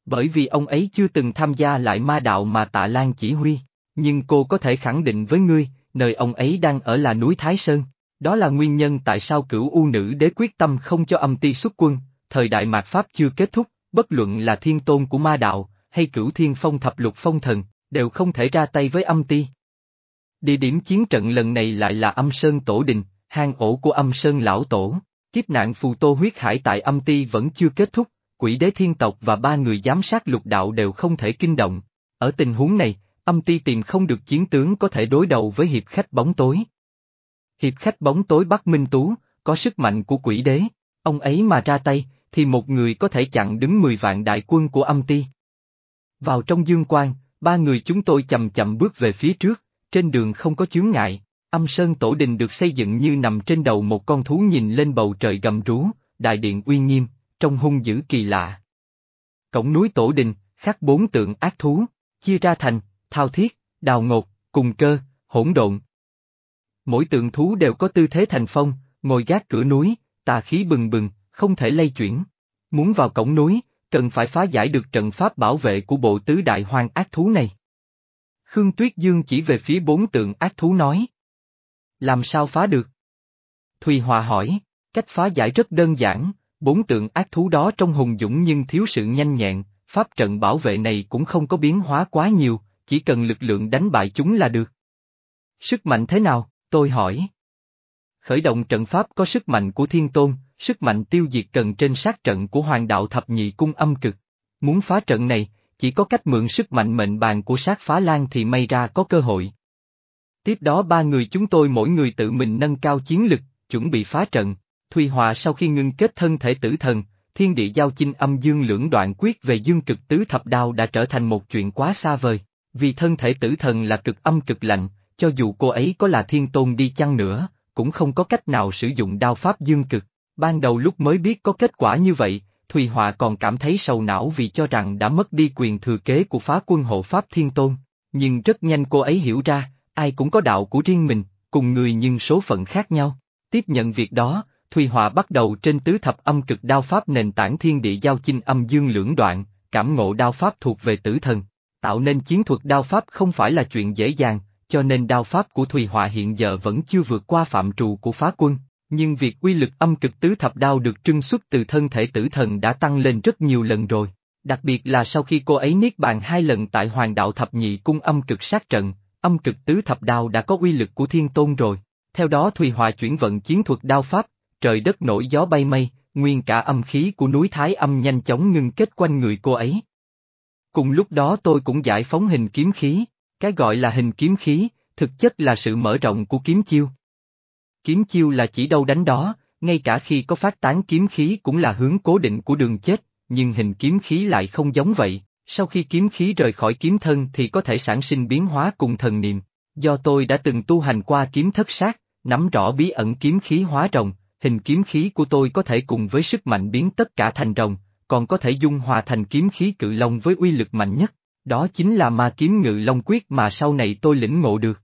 Bởi vì ông ấy chưa từng tham gia lại ma đạo mà tạ Lan chỉ huy, nhưng cô có thể khẳng định với ngươi, nơi ông ấy đang ở là núi Thái Sơn. Đó là nguyên nhân tại sao cửu u nữ đế quyết tâm không cho âm ti xuất quân, thời đại mạt Pháp chưa kết thúc, bất luận là thiên tôn của ma đạo, hay cửu thiên phong thập lục phong thần, đều không thể ra tay với âm ti. Địa điểm chiến trận lần này lại là âm sơn tổ đình, hang ổ của âm sơn lão tổ. Kiếp nạn phù tô huyết hải tại âm ti vẫn chưa kết thúc, quỷ đế thiên tộc và ba người giám sát lục đạo đều không thể kinh động. Ở tình huống này, âm ti tìm không được chiến tướng có thể đối đầu với hiệp khách bóng tối. Hiệp khách bóng tối Bắc Minh Tú, có sức mạnh của quỷ đế, ông ấy mà ra tay, thì một người có thể chặn đứng 10 vạn đại quân của âm ti. Vào trong dương quan, ba người chúng tôi chậm chậm bước về phía trước, trên đường không có chướng ngại, âm sơn tổ đình được xây dựng như nằm trên đầu một con thú nhìn lên bầu trời gầm rú, đại điện uy nghiêm, trông hung dữ kỳ lạ. Cổng núi tổ đình, khắc bốn tượng ác thú, chia ra thành, thao thiết, đào ngột, cùng cơ, hỗn độn. Mỗi tượng thú đều có tư thế thành phong, ngồi gác cửa núi, tà khí bừng bừng, không thể lay chuyển. Muốn vào cổng núi, cần phải phá giải được trận pháp bảo vệ của bộ tứ đại hoang ác thú này. Khương Tuyết Dương chỉ về phía bốn tượng ác thú nói. Làm sao phá được? Thùy Hòa hỏi, cách phá giải rất đơn giản, bốn tượng ác thú đó trong hùng dũng nhưng thiếu sự nhanh nhẹn, pháp trận bảo vệ này cũng không có biến hóa quá nhiều, chỉ cần lực lượng đánh bại chúng là được. Sức mạnh thế nào, tôi hỏi. Khởi động trận pháp có sức mạnh của thiên tôn, sức mạnh tiêu diệt cần trên sát trận của hoàng đạo thập nhị cung âm cực. Muốn phá trận này, chỉ có cách mượn sức mạnh mệnh bàn của sát phá lan thì may ra có cơ hội. Tiếp đó ba người chúng tôi mỗi người tự mình nâng cao chiến lực, chuẩn bị phá trận. Thùy Hòa sau khi ngưng kết thân thể tử thần, thiên địa giao chinh âm dương lưỡng đoạn quyết về dương cực tứ thập đao đã trở thành một chuyện quá xa vời. Vì thân thể tử thần là cực âm cực lạnh, cho dù cô ấy có là thiên tôn đi chăng nữa, cũng không có cách nào sử dụng đao pháp dương cực. Ban đầu lúc mới biết có kết quả như vậy, Thùy Họa còn cảm thấy sầu não vì cho rằng đã mất đi quyền thừa kế của phá quân hộ Pháp Thiên Tôn. Nhưng rất nhanh cô ấy hiểu ra, ai cũng có đạo của riêng mình, cùng người nhưng số phận khác nhau. Tiếp nhận việc đó, Thùy Họa bắt đầu trên tứ thập âm cực đao pháp nền tảng thiên địa giao chinh âm dương lưỡng đoạn, cảm ngộ đao pháp thuộc về tử thần. Tạo nên chiến thuật đao pháp không phải là chuyện dễ dàng, cho nên đao pháp của Thùy Họa hiện giờ vẫn chưa vượt qua phạm trù của phá quân. Nhưng việc uy lực âm cực tứ thập đao được trưng xuất từ thân thể tử thần đã tăng lên rất nhiều lần rồi. Đặc biệt là sau khi cô ấy niết bàn hai lần tại hoàng đạo thập nhị cung âm cực sát trận, âm cực tứ thập đao đã có uy lực của thiên tôn rồi. Theo đó Thùy Hòa chuyển vận chiến thuật đao pháp, trời đất nổi gió bay mây, nguyên cả âm khí của núi Thái âm nhanh chóng ngưng kết quanh người cô ấy. Cùng lúc đó tôi cũng giải phóng hình kiếm khí, cái gọi là hình kiếm khí, thực chất là sự mở rộng của kiếm chiêu. Kiếm chiêu là chỉ đâu đánh đó, ngay cả khi có phát tán kiếm khí cũng là hướng cố định của đường chết, nhưng hình kiếm khí lại không giống vậy, sau khi kiếm khí rời khỏi kiếm thân thì có thể sản sinh biến hóa cùng thần niệm. Do tôi đã từng tu hành qua kiếm thất sát, nắm rõ bí ẩn kiếm khí hóa rồng, hình kiếm khí của tôi có thể cùng với sức mạnh biến tất cả thành rồng, còn có thể dung hòa thành kiếm khí cự long với uy lực mạnh nhất, đó chính là ma kiếm ngự long quyết mà sau này tôi lĩnh ngộ được.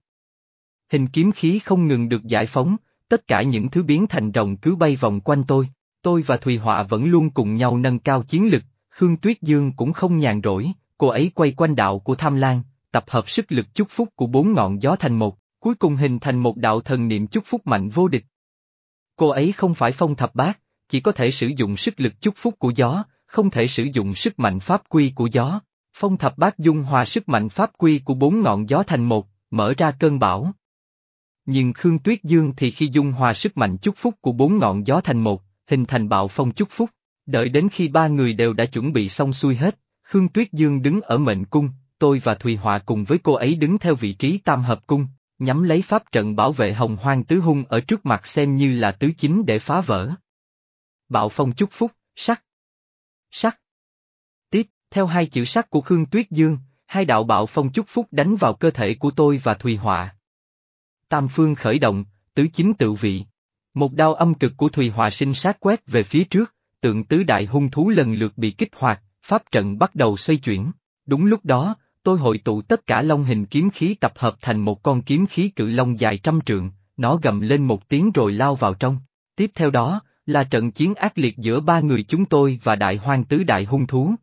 Hình kiếm khí không ngừng được giải phóng, tất cả những thứ biến thành rồng cứ bay vòng quanh tôi, tôi và Thùy Họa vẫn luôn cùng nhau nâng cao chiến lực, Khương Tuyết Dương cũng không nhàn rỗi, cô ấy quay quanh đạo của Tham Lan, tập hợp sức lực chúc phúc của bốn ngọn gió thành một, cuối cùng hình thành một đạo thần niệm chúc phúc mạnh vô địch. Cô ấy không phải phong thập bát, chỉ có thể sử dụng sức lực chúc phúc của gió, không thể sử dụng sức mạnh pháp quy của gió. Phong thập bát dung hòa sức mạnh pháp quy của bốn ngọn gió thành một, mở ra cơn bão. Nhưng Khương Tuyết Dương thì khi dung hòa sức mạnh chúc phúc của bốn ngọn gió thành một, hình thành bạo phong chúc phúc. Đợi đến khi ba người đều đã chuẩn bị xong xuôi hết, Khương Tuyết Dương đứng ở mệnh cung, tôi và Thùy Họa cùng với cô ấy đứng theo vị trí tam hợp cung, nhắm lấy pháp trận bảo vệ hồng hoang tứ hung ở trước mặt xem như là tứ chính để phá vỡ. Bạo phong chúc phúc, sắc. Sắc. Tiếp, theo hai chữ sắc của Khương Tuyết Dương, hai đạo bạo phong chúc phúc đánh vào cơ thể của tôi và Thùy Họa. Tam phương khởi động, tứ chính tự vị. Một đao âm cực của Thùy Họa sinh sát quét về phía trước, tượng tứ đại hung thú lần lượt bị kích hoạt, pháp trận bắt đầu xoay chuyển. Đúng lúc đó, tôi hội tụ tất cả long hình kiếm khí tập hợp thành một con kiếm khí cự long dài trăm trượng, nó gầm lên một tiếng rồi lao vào trong. Tiếp theo đó, là trận chiến ác liệt giữa ba người chúng tôi và đại hoang tứ đại hung thú.